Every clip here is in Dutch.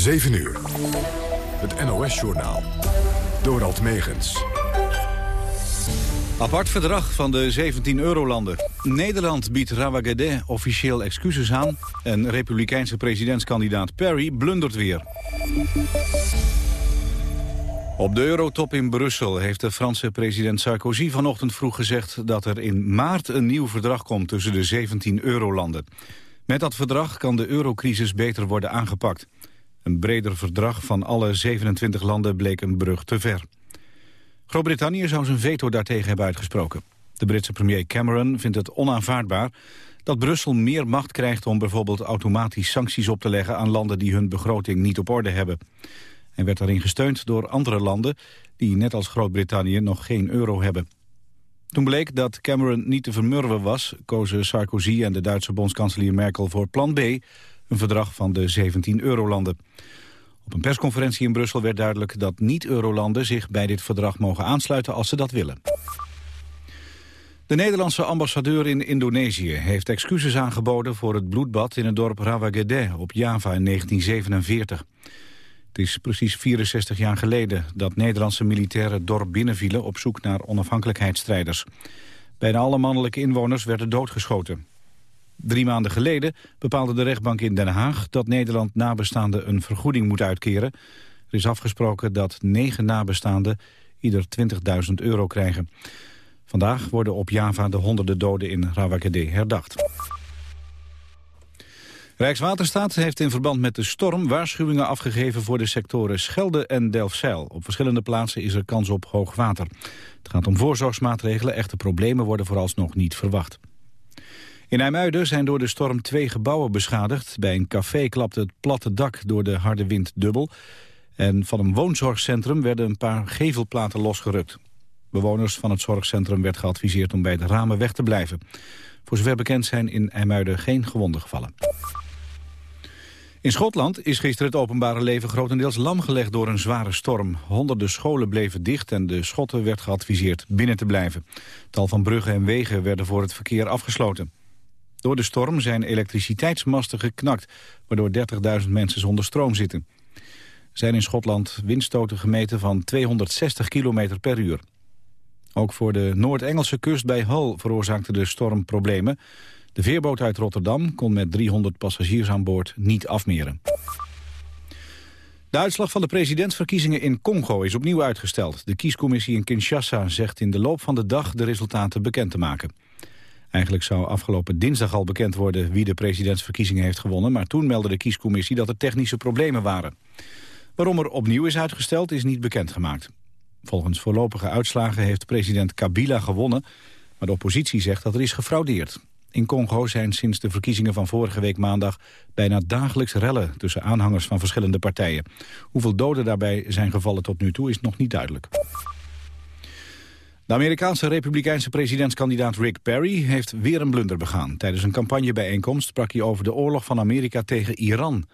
7 uur. Het NOS-journaal. Dorald Megens. Apart verdrag van de 17 eurolanden. Nederland biedt Rawagede officieel excuses aan... en republikeinse presidentskandidaat Perry blundert weer. Op de eurotop in Brussel heeft de Franse president Sarkozy vanochtend vroeg gezegd... dat er in maart een nieuw verdrag komt tussen de 17 eurolanden. Met dat verdrag kan de eurocrisis beter worden aangepakt. Een breder verdrag van alle 27 landen bleek een brug te ver. Groot-Brittannië zou zijn veto daartegen hebben uitgesproken. De Britse premier Cameron vindt het onaanvaardbaar dat Brussel meer macht krijgt om bijvoorbeeld automatisch sancties op te leggen aan landen die hun begroting niet op orde hebben. Hij werd daarin gesteund door andere landen die net als Groot-Brittannië nog geen euro hebben. Toen bleek dat Cameron niet te vermurwen was, kozen Sarkozy en de Duitse bondskanselier Merkel voor plan B, een verdrag van de 17 eurolanden. Op een persconferentie in Brussel werd duidelijk dat niet-eurolanden zich bij dit verdrag mogen aansluiten als ze dat willen. De Nederlandse ambassadeur in Indonesië heeft excuses aangeboden voor het bloedbad in het dorp Rawagede op Java in 1947. Het is precies 64 jaar geleden dat Nederlandse militairen het dorp binnenvielen op zoek naar onafhankelijkheidsstrijders. Bijna alle mannelijke inwoners werden doodgeschoten. Drie maanden geleden bepaalde de rechtbank in Den Haag dat Nederland nabestaanden een vergoeding moet uitkeren. Er is afgesproken dat negen nabestaanden ieder 20.000 euro krijgen. Vandaag worden op Java de honderden doden in Rawagede herdacht. Rijkswaterstaat heeft in verband met de storm waarschuwingen afgegeven voor de sectoren Schelde en Delfzijl. Op verschillende plaatsen is er kans op hoog water. Het gaat om voorzorgsmaatregelen, echte problemen worden vooralsnog niet verwacht. In IJmuiden zijn door de storm twee gebouwen beschadigd. Bij een café klapte het platte dak door de harde wind dubbel. En van een woonzorgcentrum werden een paar gevelplaten losgerukt. Bewoners van het zorgcentrum werd geadviseerd om bij de ramen weg te blijven. Voor zover bekend zijn in IJmuiden geen gewonden gevallen. In Schotland is gisteren het openbare leven grotendeels lamgelegd door een zware storm. Honderden scholen bleven dicht en de Schotten werd geadviseerd binnen te blijven. Tal van bruggen en wegen werden voor het verkeer afgesloten. Door de storm zijn elektriciteitsmasten geknakt, waardoor 30.000 mensen zonder stroom zitten. Er zijn in Schotland windstoten gemeten van 260 km per uur. Ook voor de Noord-Engelse kust bij Hull veroorzaakte de storm problemen. De veerboot uit Rotterdam kon met 300 passagiers aan boord niet afmeren. De uitslag van de presidentsverkiezingen in Congo is opnieuw uitgesteld. De kiescommissie in Kinshasa zegt in de loop van de dag de resultaten bekend te maken. Eigenlijk zou afgelopen dinsdag al bekend worden wie de presidentsverkiezingen heeft gewonnen, maar toen meldde de kiescommissie dat er technische problemen waren. Waarom er opnieuw is uitgesteld is niet bekendgemaakt. Volgens voorlopige uitslagen heeft president Kabila gewonnen, maar de oppositie zegt dat er is gefraudeerd. In Congo zijn sinds de verkiezingen van vorige week maandag bijna dagelijks rellen tussen aanhangers van verschillende partijen. Hoeveel doden daarbij zijn gevallen tot nu toe is nog niet duidelijk. De Amerikaanse republikeinse presidentskandidaat Rick Perry heeft weer een blunder begaan. Tijdens een campagnebijeenkomst sprak hij over de oorlog van Amerika tegen Iran.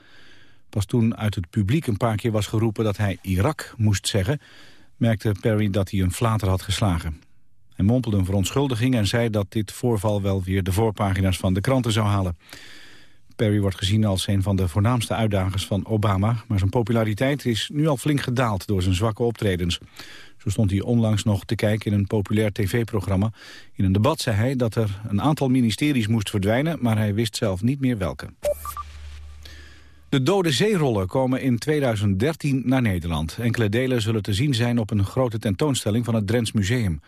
Pas toen uit het publiek een paar keer was geroepen dat hij Irak moest zeggen... merkte Perry dat hij een flater had geslagen. Hij mompelde een verontschuldiging en zei dat dit voorval wel weer de voorpagina's van de kranten zou halen. Perry wordt gezien als een van de voornaamste uitdagers van Obama... maar zijn populariteit is nu al flink gedaald door zijn zwakke optredens. Zo stond hij onlangs nog te kijken in een populair tv-programma. In een debat zei hij dat er een aantal ministeries moest verdwijnen... maar hij wist zelf niet meer welke. De dode zeerollen komen in 2013 naar Nederland. Enkele delen zullen te zien zijn op een grote tentoonstelling van het Drents Museum.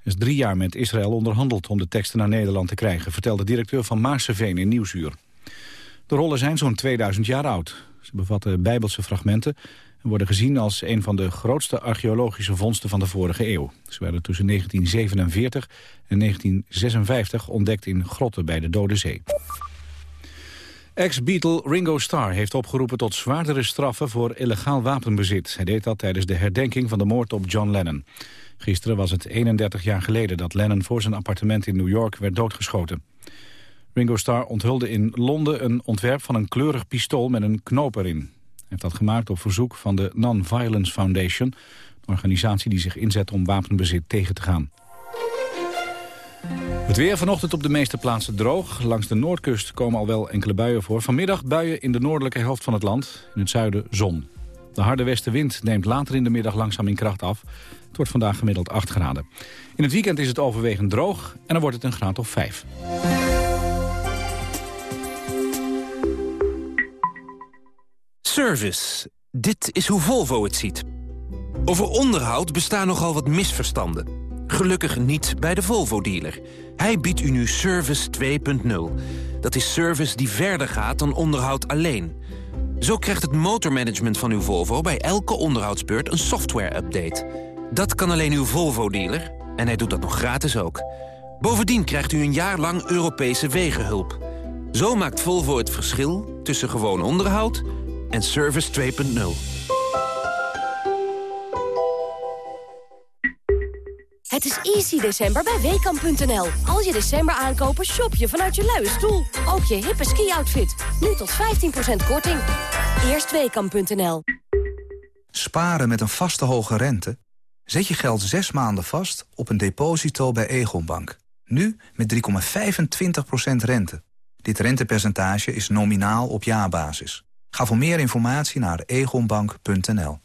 Er is drie jaar met Israël onderhandeld om de teksten naar Nederland te krijgen... vertelde directeur van Maarseveen in Nieuwsuur. De rollen zijn zo'n 2000 jaar oud. Ze bevatten bijbelse fragmenten en worden gezien als een van de grootste archeologische vondsten van de vorige eeuw. Ze werden tussen 1947 en 1956 ontdekt in grotten bij de Dode Zee. Ex-Beatle Ringo Starr heeft opgeroepen tot zwaardere straffen voor illegaal wapenbezit. Hij deed dat tijdens de herdenking van de moord op John Lennon. Gisteren was het 31 jaar geleden dat Lennon voor zijn appartement in New York werd doodgeschoten. Ringo Starr onthulde in Londen een ontwerp van een kleurig pistool met een knoop erin heeft dat gemaakt op verzoek van de Non-Violence Foundation... een organisatie die zich inzet om wapenbezit tegen te gaan. Het weer vanochtend op de meeste plaatsen droog. Langs de noordkust komen al wel enkele buien voor. Vanmiddag buien in de noordelijke helft van het land. In het zuiden zon. De harde westenwind neemt later in de middag langzaam in kracht af. Het wordt vandaag gemiddeld 8 graden. In het weekend is het overwegend droog en dan wordt het een graad of 5. Service. Dit is hoe Volvo het ziet. Over onderhoud bestaan nogal wat misverstanden. Gelukkig niet bij de Volvo-dealer. Hij biedt u nu Service 2.0. Dat is service die verder gaat dan onderhoud alleen. Zo krijgt het motormanagement van uw Volvo bij elke onderhoudsbeurt een software-update. Dat kan alleen uw Volvo-dealer en hij doet dat nog gratis ook. Bovendien krijgt u een jaar lang Europese wegenhulp. Zo maakt Volvo het verschil tussen gewoon onderhoud en Service 2.0. Het is easy december bij WKAM.nl. Als je december aankopen, shop je vanuit je luie stoel. Ook je hippe ski-outfit. Nu tot 15% korting. Eerst WKAM.nl. Sparen met een vaste hoge rente? Zet je geld zes maanden vast op een deposito bij Egonbank. Nu met 3,25% rente. Dit rentepercentage is nominaal op jaarbasis. Ga voor meer informatie naar egonbank.nl.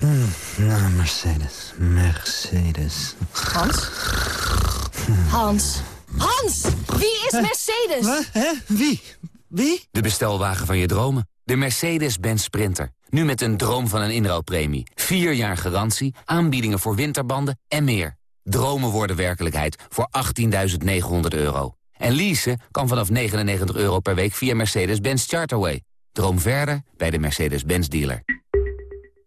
Mm, nou, Mercedes. Mercedes. Hans? Hans? Hans! Wie is Mercedes? Wat? Hè? Wie? Wie? De bestelwagen van je dromen. De Mercedes-Benz Sprinter. Nu met een droom van een inruilpremie. Vier jaar garantie, aanbiedingen voor winterbanden en meer. Dromen worden werkelijkheid voor 18.900 euro. En leasen kan vanaf 99 euro per week via Mercedes-Benz Charterway. Droom verder bij de Mercedes-Benz dealer.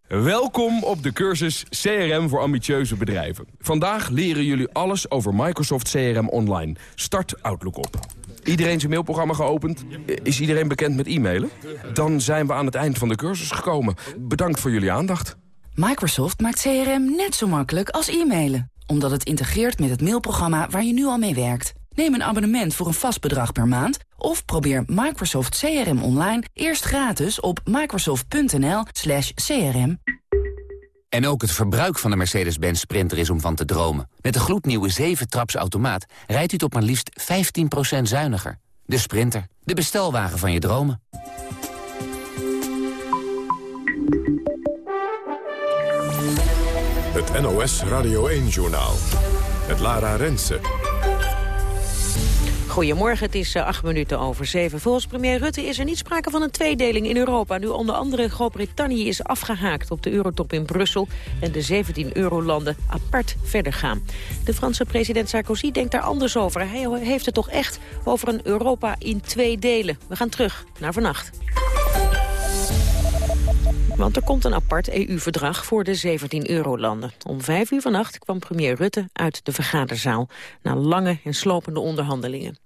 Welkom op de cursus CRM voor ambitieuze bedrijven. Vandaag leren jullie alles over Microsoft CRM Online. Start Outlook op. Iedereen zijn mailprogramma geopend? Is iedereen bekend met e-mailen? Dan zijn we aan het eind van de cursus gekomen. Bedankt voor jullie aandacht. Microsoft maakt CRM net zo makkelijk als e-mailen. Omdat het integreert met het mailprogramma waar je nu al mee werkt. Neem een abonnement voor een vast bedrag per maand... of probeer Microsoft CRM online eerst gratis op microsoft.nl crm. En ook het verbruik van de Mercedes-Benz Sprinter is om van te dromen. Met de gloednieuwe 7-traps automaat rijdt u het op maar liefst 15% zuiniger. De Sprinter, de bestelwagen van je dromen. Het NOS Radio 1-journaal. Het Lara Rensen. Goedemorgen, het is uh, acht minuten over zeven. Volgens premier Rutte is er niet sprake van een tweedeling in Europa... nu onder andere Groot-Brittannië is afgehaakt op de eurotop in Brussel... en de 17 eurolanden apart verder gaan. De Franse president Sarkozy denkt daar anders over. Hij heeft het toch echt over een Europa in twee delen. We gaan terug naar vannacht. Want er komt een apart EU-verdrag voor de 17 eurolanden. Om vijf uur vannacht kwam premier Rutte uit de vergaderzaal... na lange en slopende onderhandelingen.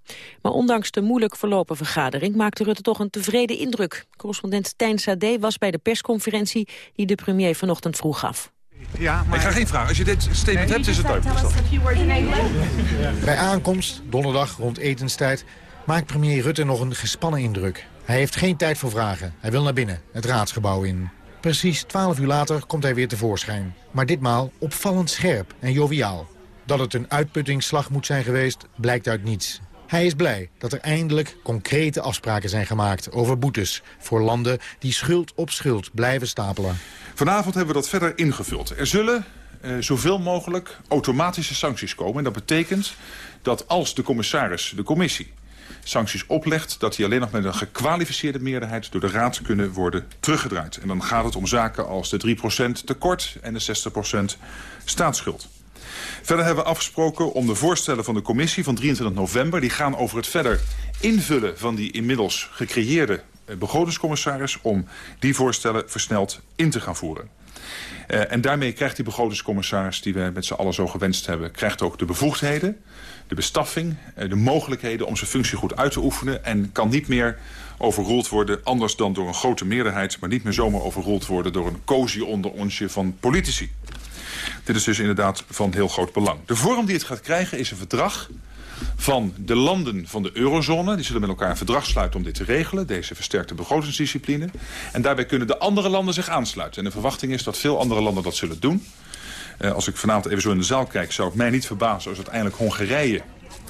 Maar ondanks de moeilijk verlopen vergadering... maakte Rutte toch een tevreden indruk. Correspondent Tijn Sade was bij de persconferentie... die de premier vanochtend vroeg gaf. Ja, maar... Ik ga geen vraag. Als je dit statement nee, hebt, is het leuk. Bij aankomst, donderdag rond etenstijd... maakt premier Rutte nog een gespannen indruk. Hij heeft geen tijd voor vragen. Hij wil naar binnen, het raadsgebouw in. Precies 12 uur later komt hij weer tevoorschijn. Maar ditmaal opvallend scherp en joviaal. Dat het een uitputtingsslag moet zijn geweest, blijkt uit niets. Hij is blij dat er eindelijk concrete afspraken zijn gemaakt over boetes... voor landen die schuld op schuld blijven stapelen. Vanavond hebben we dat verder ingevuld. Er zullen uh, zoveel mogelijk automatische sancties komen. En dat betekent dat als de commissaris, de commissie sancties oplegt... dat die alleen nog met een gekwalificeerde meerderheid... door de Raad kunnen worden teruggedraaid. En dan gaat het om zaken als de 3% tekort en de 60% staatsschuld. Verder hebben we afgesproken om de voorstellen van de commissie van 23 november... die gaan over het verder invullen van die inmiddels gecreëerde eh, begrotingscommissaris... om die voorstellen versneld in te gaan voeren. Uh, en daarmee krijgt die begrotingscommissaris, die we met z'n allen zo gewenst hebben... krijgt ook de bevoegdheden de bestaffing, eh, de mogelijkheden om zijn functie goed uit te oefenen... en kan niet meer overroeld worden, anders dan door een grote meerderheid... maar niet meer zomaar overroeld worden door een cozy onder onsje van politici. Dit is dus inderdaad van heel groot belang. De vorm die het gaat krijgen is een verdrag van de landen van de eurozone. Die zullen met elkaar een verdrag sluiten om dit te regelen. Deze versterkte begrotingsdiscipline. En daarbij kunnen de andere landen zich aansluiten. En de verwachting is dat veel andere landen dat zullen doen. Uh, als ik vanavond even zo in de zaal kijk, zou het mij niet verbazen als uiteindelijk Hongarije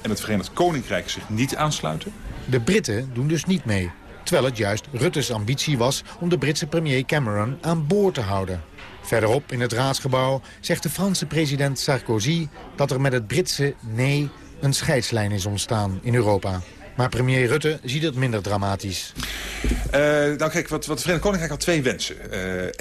en het Verenigd Koninkrijk zich niet aansluiten. De Britten doen dus niet mee. Terwijl het juist Rutte's ambitie was om de Britse premier Cameron aan boord te houden. Verderop in het raadsgebouw zegt de Franse president Sarkozy... dat er met het Britse nee een scheidslijn is ontstaan in Europa. Maar premier Rutte ziet het minder dramatisch. Uh, kijk, wat, wat het Verenigd Koninkrijk had twee wensen.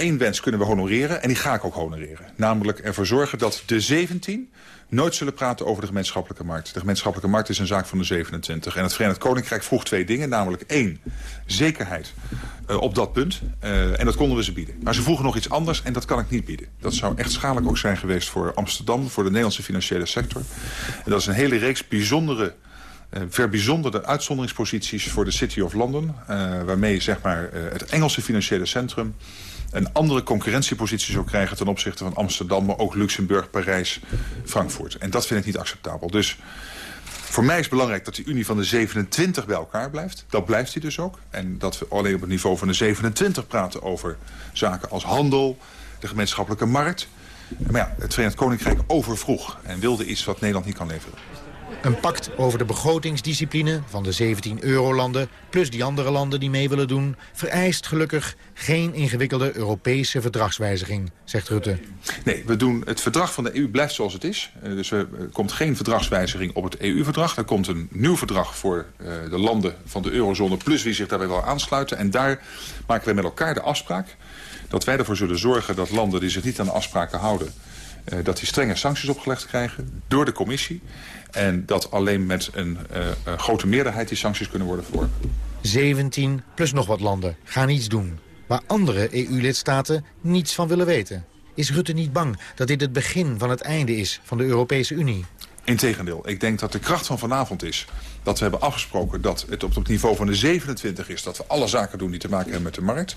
Eén uh, wens kunnen we honoreren en die ga ik ook honoreren. Namelijk ervoor zorgen dat de 17 nooit zullen praten over de gemeenschappelijke markt. De gemeenschappelijke markt is een zaak van de 27. En het Verenigd Koninkrijk vroeg twee dingen. Namelijk één, zekerheid uh, op dat punt. Uh, en dat konden we ze bieden. Maar ze vroegen nog iets anders en dat kan ik niet bieden. Dat zou echt schadelijk ook zijn geweest voor Amsterdam... voor de Nederlandse financiële sector. En dat is een hele reeks bijzondere... Uh, verbijzonderde uitzonderingsposities voor de City of London... Waarmee zeg maar, het Engelse financiële centrum een andere concurrentiepositie zou krijgen... ten opzichte van Amsterdam, maar ook Luxemburg, Parijs, Frankfurt. En dat vind ik niet acceptabel. Dus voor mij is het belangrijk dat die Unie van de 27 bij elkaar blijft. Dat blijft die dus ook. En dat we alleen op het niveau van de 27 praten over zaken als handel... de gemeenschappelijke markt. Maar ja, het Verenigd Koninkrijk overvroeg en wilde iets wat Nederland niet kan leveren. Een pact over de begrotingsdiscipline van de 17 eurolanden... plus die andere landen die mee willen doen... vereist gelukkig geen ingewikkelde Europese verdragswijziging, zegt Rutte. Nee, we doen, het verdrag van de EU blijft zoals het is. Uh, dus er komt geen verdragswijziging op het EU-verdrag. Er komt een nieuw verdrag voor uh, de landen van de eurozone... plus wie zich daarbij wil aansluiten. En daar maken we met elkaar de afspraak... dat wij ervoor zullen zorgen dat landen die zich niet aan de afspraken houden... Uh, dat die strenge sancties opgelegd krijgen door de commissie... En dat alleen met een uh, grote meerderheid die sancties kunnen worden verworpen. 17 plus nog wat landen gaan iets doen. Waar andere EU-lidstaten niets van willen weten. Is Rutte niet bang dat dit het begin van het einde is van de Europese Unie? Integendeel, ik denk dat de kracht van vanavond is dat we hebben afgesproken dat het op het niveau van de 27 is... dat we alle zaken doen die te maken hebben met de markt.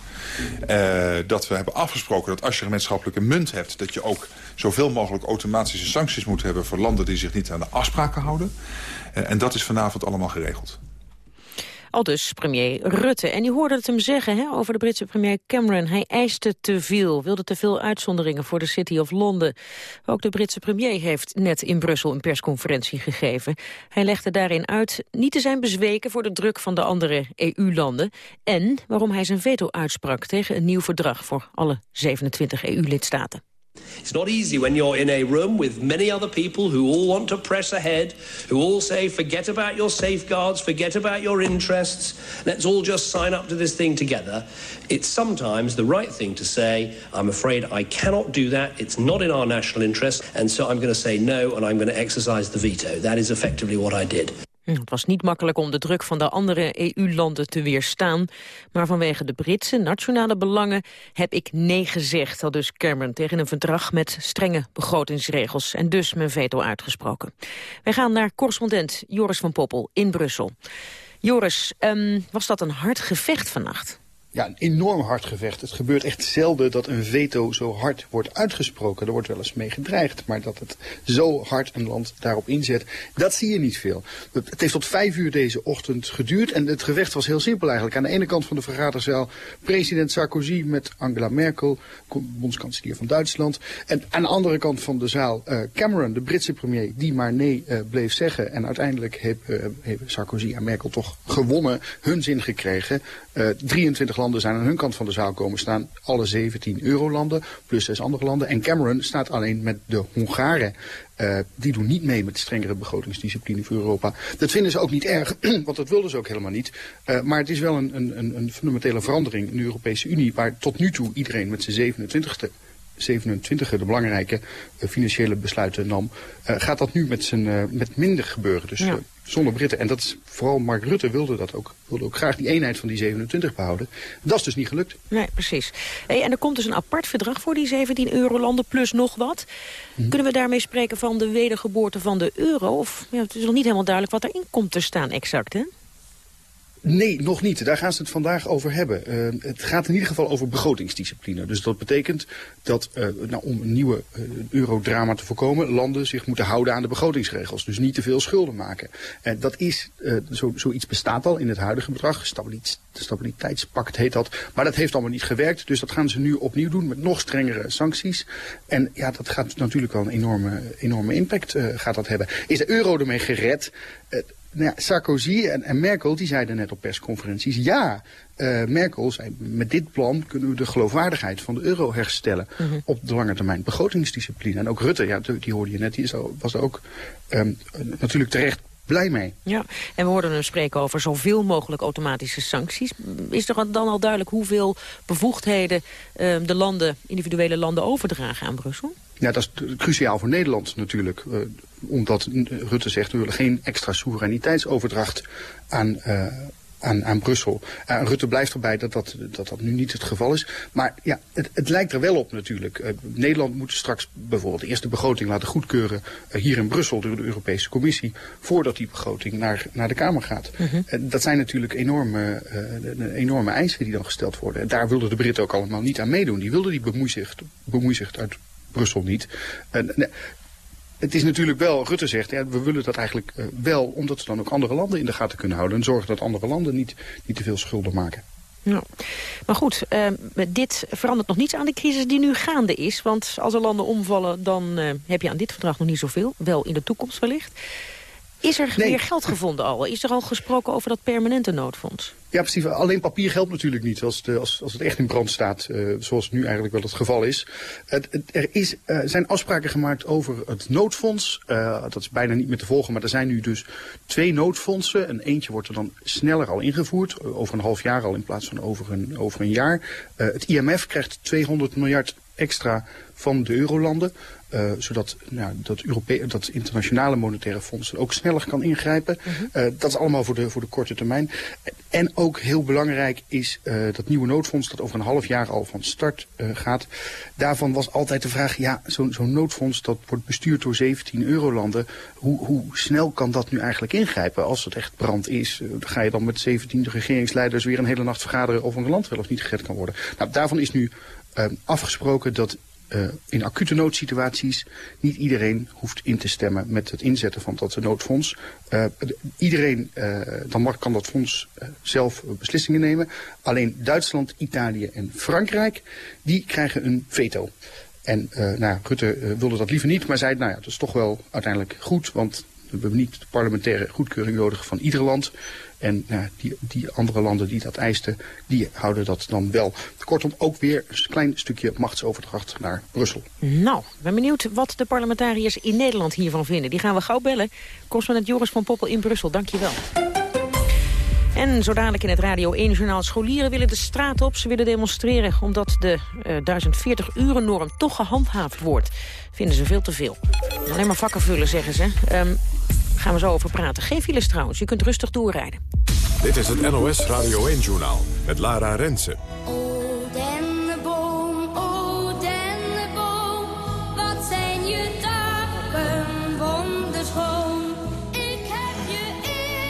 Uh, dat we hebben afgesproken dat als je gemeenschappelijke munt hebt... dat je ook zoveel mogelijk automatische sancties moet hebben... voor landen die zich niet aan de afspraken houden. Uh, en dat is vanavond allemaal geregeld. Al dus premier Rutte. En u hoorde het hem zeggen hè, over de Britse premier Cameron. Hij eiste te veel, wilde te veel uitzonderingen voor de City of Londen. Ook de Britse premier heeft net in Brussel een persconferentie gegeven. Hij legde daarin uit niet te zijn bezweken voor de druk van de andere EU-landen... en waarom hij zijn veto uitsprak tegen een nieuw verdrag voor alle 27 EU-lidstaten. It's not easy when you're in a room with many other people who all want to press ahead, who all say, forget about your safeguards, forget about your interests, let's all just sign up to this thing together. It's sometimes the right thing to say, I'm afraid I cannot do that, it's not in our national interest, and so I'm going to say no and I'm going to exercise the veto. That is effectively what I did. Het was niet makkelijk om de druk van de andere EU-landen te weerstaan. Maar vanwege de Britse nationale belangen heb ik nee gezegd, al dus Cameron, tegen een verdrag met strenge begrotingsregels. En dus mijn veto uitgesproken. Wij gaan naar correspondent Joris van Poppel in Brussel. Joris, um, was dat een hard gevecht vannacht? Ja, een enorm hard gevecht. Het gebeurt echt zelden dat een veto zo hard wordt uitgesproken. Er wordt wel eens mee gedreigd, maar dat het zo hard een land daarop inzet, dat zie je niet veel. Het heeft tot vijf uur deze ochtend geduurd en het gevecht was heel simpel eigenlijk. Aan de ene kant van de vergaderzaal president Sarkozy met Angela Merkel, bondskanselier van Duitsland. En aan de andere kant van de zaal uh, Cameron, de Britse premier, die maar nee uh, bleef zeggen. En uiteindelijk hebben uh, Sarkozy en Merkel toch gewonnen, hun zin gekregen. 23 landen zijn aan hun kant van de zaal komen staan. Alle 17 eurolanden, plus zes andere landen. En Cameron staat alleen met de Hongaren. Uh, die doen niet mee met de strengere begrotingsdiscipline voor Europa. Dat vinden ze ook niet erg, want dat wilden ze ook helemaal niet. Uh, maar het is wel een, een, een fundamentele verandering in de Europese Unie... waar tot nu toe iedereen met zijn 27e 27 de belangrijke uh, financiële besluiten nam, uh, gaat dat nu met, zijn, uh, met minder gebeuren. Dus ja. Zonder Britten. En dat is, vooral Mark Rutte wilde dat ook. Wilde ook graag die eenheid van die 27 behouden. Dat is dus niet gelukt. Nee, precies. Hey, en er komt dus een apart verdrag voor die 17 eurolanden plus nog wat. Hm. Kunnen we daarmee spreken van de wedergeboorte van de euro? Of ja, het is nog niet helemaal duidelijk wat erin komt te staan exact, hè? Nee, nog niet. Daar gaan ze het vandaag over hebben. Uh, het gaat in ieder geval over begrotingsdiscipline. Dus dat betekent dat uh, nou, om een nieuwe uh, eurodrama te voorkomen... landen zich moeten houden aan de begrotingsregels. Dus niet te veel schulden maken. En dat is, zo, zoiets bestaat al in het huidige bedrag. Stabiliteitspact heet dat. Maar dat heeft allemaal niet gewerkt. Dus dat gaan ze nu opnieuw doen met nog strengere sancties. En ja, dat gaat natuurlijk wel een enorme, enorme impact gaat dat hebben. Is de euro ermee gered? Nou ja, Sarkozy en, en, Merkel die zeiden net op persconferenties... ja, uh, Merkel zei, met dit plan kunnen we de geloofwaardigheid van de euro herstellen... Mhm. op de lange termijn begrotingsdiscipline. En ook Rutte, ja, die hoorde je net, die was ook um, natuurlijk terecht blij mee. Ja, en we hoorden hem spreken over zoveel mogelijk automatische sancties. Is er dan al duidelijk hoeveel bevoegdheden uh, de landen, individuele landen overdragen aan Brussel? Ja, dat is cruciaal voor Nederland natuurlijk. Uh, omdat Rutte zegt, we willen geen extra soevereiniteitsoverdracht aan, uh, aan, aan Brussel. Uh, Rutte blijft erbij dat dat, dat dat nu niet het geval is. Maar ja, het, het lijkt er wel op natuurlijk. Uh, Nederland moet straks bijvoorbeeld de eerste begroting laten goedkeuren... Uh, hier in Brussel door de Europese Commissie... voordat die begroting naar, naar de Kamer gaat. -hmm. dat zijn natuurlijk enorme, enorme eisen die dan gesteld worden. En daar wilden de Britten ook allemaal niet aan meedoen. Die wilden die bemoeizicht, bemoeizicht uit Brussel niet. Uh, het is natuurlijk wel, Rutte zegt, ja, we willen dat eigenlijk uh, wel... omdat ze dan ook andere landen in de gaten kunnen houden... en zorgen dat andere landen niet, niet te veel schulden maken. Ja. Maar goed, uh, dit verandert nog niets aan de crisis die nu gaande is. Want als er landen omvallen, dan uh, heb je aan dit verdrag nog niet zoveel. Wel in de toekomst wellicht. Is er nee. meer geld gevonden al? Is er al gesproken over dat permanente noodfonds? Ja, precies. Alleen papier helpt natuurlijk niet als, de, als, als het echt in brand staat, uh, zoals nu eigenlijk wel het geval is. Het, het, er is, uh, zijn afspraken gemaakt over het noodfonds. Uh, dat is bijna niet meer te volgen, maar er zijn nu dus twee noodfondsen. En eentje wordt er dan sneller al ingevoerd, over een half jaar al in plaats van over een, over een jaar. het IMF krijgt 200 miljard extra van de eurolanden. Uh, zodat nou, dat, dat internationale monetaire fonds ook sneller kan ingrijpen. Uh -huh. uh, dat is allemaal voor de, voor de korte termijn. En ook heel belangrijk is dat nieuwe noodfonds dat over een half jaar al van start gaat. Daarvan was altijd de vraag, ja, zo'n zo noodfonds dat wordt bestuurd door 17 eurolanden. Hoe, hoe snel kan dat nu eigenlijk ingrijpen? Als het echt brand is, ga je dan met 17 regeringsleiders weer een hele nacht vergaderen of een land wel of niet gered kan worden. Nou, daarvan is nu afgesproken dat uh, in acute noodsituaties niet iedereen hoeft in te stemmen met het inzetten van dat noodfonds. Uh, iedereen, uh, dan mag, kan dat fonds zelf beslissingen nemen. Alleen Duitsland, Italië en Frankrijk, die krijgen een veto. En nou, Rutte wilde dat liever niet, maar zei, nou ja, dat is toch wel uiteindelijk goed, want we hebben niet de parlementaire goedkeuring nodig van ieder land. En uh, die, die andere landen die dat eisten, die houden dat dan wel. Kortom, ook weer een klein stukje machtsoverdracht naar Brussel. Nou, ben benieuwd wat de parlementariërs in Nederland hiervan vinden. Die gaan we gauw bellen. Correspondent Joris van Poppel in Brussel, dankjewel. En zo dadelijk in het Radio 1-journaal scholieren willen de straat op. Ze willen demonstreren omdat de uh, 1040-uren-norm toch gehandhaafd wordt. Vinden ze veel te veel. Alleen maar vakken vullen, zeggen ze. Um, gaan we zo over praten. Geen files trouwens, u kunt rustig doorrijden. Dit is het NOS Radio 1-journaal met Lara Rensen.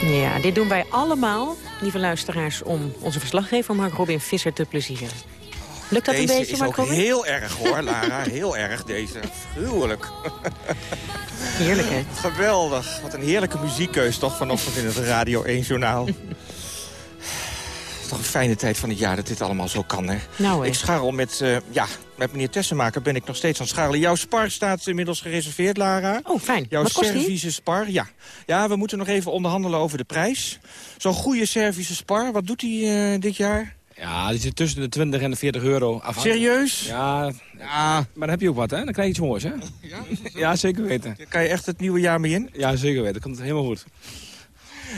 Ja, dit doen wij allemaal, lieve luisteraars, om onze verslaggever Mark Robin Visser te plezieren. Lukt dat deze een beetje, is ook heel erg hoor, Lara. heel erg, deze. Gruwelijk. Heerlijk, hè? Geweldig. Wat een heerlijke muziekkeus toch vanochtend in het Radio 1-journaal. toch een fijne tijd van het jaar dat dit allemaal zo kan, hè? Nou, Ik scharrel met, uh, ja, met meneer Tessenmaker ben ik nog steeds aan het scharrelen. Jouw spar staat inmiddels gereserveerd, Lara. Oh, fijn. Jouw Wat kost Servische spar, ja. Ja, we moeten nog even onderhandelen over de prijs. Zo'n goede Servische spar, wat doet hij uh, dit jaar? Ja, die zit tussen de 20 en de 40 euro. Serieus? Ja, ja, maar dan heb je ook wat, hè? Dan krijg je iets moois, hè? Ja, ja zeker weten. Kan je echt het nieuwe jaar mee in? Ja, zeker weten. Dat komt helemaal goed.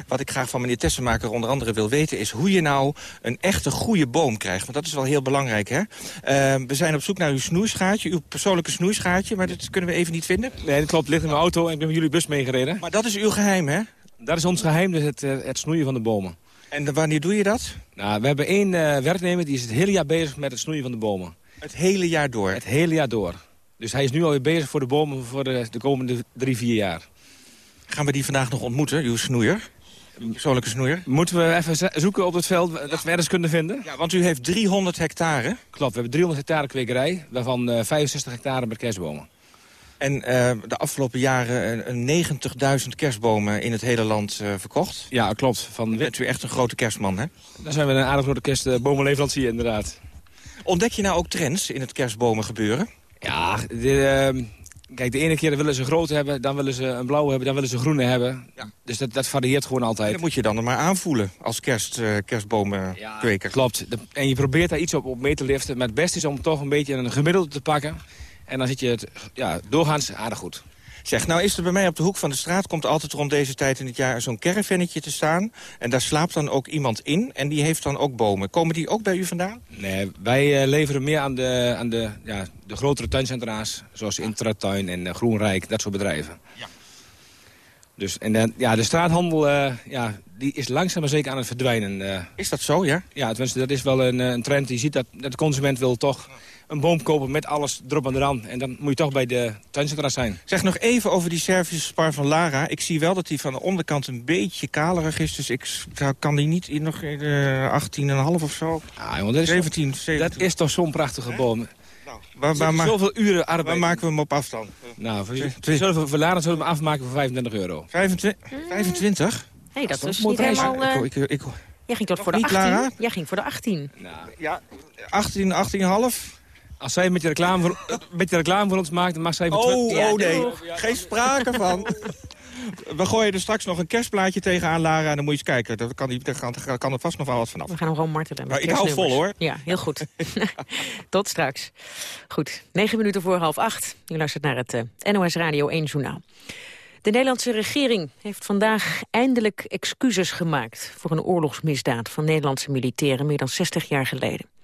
Wat ik graag van meneer Tessenmaker onder andere wil weten... is hoe je nou een echte goede boom krijgt. Want dat is wel heel belangrijk, hè? Uh, we zijn op zoek naar uw snoeischaartje, uw persoonlijke snoeischaartje... maar dat kunnen we even niet vinden. Nee, dat klopt. Het ligt in mijn auto en ik ben met jullie bus meegereden. Maar dat is uw geheim, hè? Dat is ons geheim, dus het, eh, het snoeien van de bomen. En wanneer doe je dat? Nou, we hebben één uh, werknemer die is het hele jaar bezig met het snoeien van de bomen. Het hele jaar door? Het hele jaar door. Dus hij is nu alweer bezig voor de bomen voor de, de komende drie, vier jaar. Gaan we die vandaag nog ontmoeten, uw snoeier? Persoonlijke snoeier. Moeten we even zo- zoeken op het veld dat we ergens kunnen vinden? Ja, want u heeft 300 hectare. Klopt, we hebben 300 hectare kwekerij, waarvan eh, 65 hectare met kerstbomen. En eh, de afgelopen jaren een- een 90.000 kerstbomen in het hele land eh, verkocht. Ja, klopt. Van, Bent u echt een grote kerstman, hè? dan zijn we een aardig grote kerstbomenleverancier, inderdaad. Ontdek je nou ook trends in het kerstbomen gebeuren? Ja, de, ehm, kijk, de ene keer willen ze groot hebben, dan willen ze een blauwe hebben, dan willen ze groene hebben. Dus dat, dat varieert gewoon altijd. Dat moet je dan er maar aanvoelen als kerst, eh, kerstbomenkweker. Klopt. De- en je probeert daar iets op, op mee te liften. Maar het beste is om toch een beetje een gemiddelde te pakken. En dan zit je het ja, doorgaans aardig goed. Zeg, nou is er bij mij op de hoek van de straat... komt altijd rond deze tijd in het jaar zo'n caravannetje te staan. En daar slaapt dan ook iemand in. En die heeft dan ook bomen. Komen die ook bij u vandaan? Nee, wij eh, leveren meer aan de, aan de, ja, de grotere tuincentra's. Zoals Intratuin en eh, Groenrijk, dat soort bedrijven. Ja. Dus, en de, ja, de straathandel eh, ja, die is langzaam maar zeker aan het verdwijnen. Is dat zo, ja? Ja, tenminste, dat is wel een, een trend. Je ziet dat, dat de consument wil toch een boom kopen met alles erop en eraan. En dan moet je toch bij de tuincentra's zijn. Zeg nog even over die Servische spar van Lara. Ik zie wel dat die van de onderkant een beetje kalerig is. Dus ik kan die niet in nog eh 18,5 of zo? Ah, jongen, dat is 17, 17. Dat is toch zo'n prachtige boom. Waar, waar, ma- Zoveel uren arbeid. waar maken we hem op af dan? Nou, voor, zullen we, voor Lara zullen we hem afmaken voor 25 euro. 25? 25? hey, dat is mooi niet helemaal... eh, Ik, ik, ik, jij ging toch voor de niet, 18? Lara? Jij ging voor de 18. ja, 18, 18,5? Als zij met je reclame voor, eh, met je reclame voor ons maakt, dan mag zij voor Oh, oh nee, geen sprake van. We gooien er straks nog een kerstplaatje tegenaan, Lara. En dan moet je eens kijken. Daar kan, kan, er vast nog wel wat vanaf. We gaan hem gewoon martelen. met Maar ik hou vol, hoor. Ja, heel goed. Tot straks. Goed, negen minuten voor half acht. U luistert naar het eh, NOS Radio 1 Journaal. De Nederlandse regering heeft vandaag eindelijk excuses gemaakt... voor een oorlogsmisdaad van Nederlandse militairen meer dan 60 jaar geleden.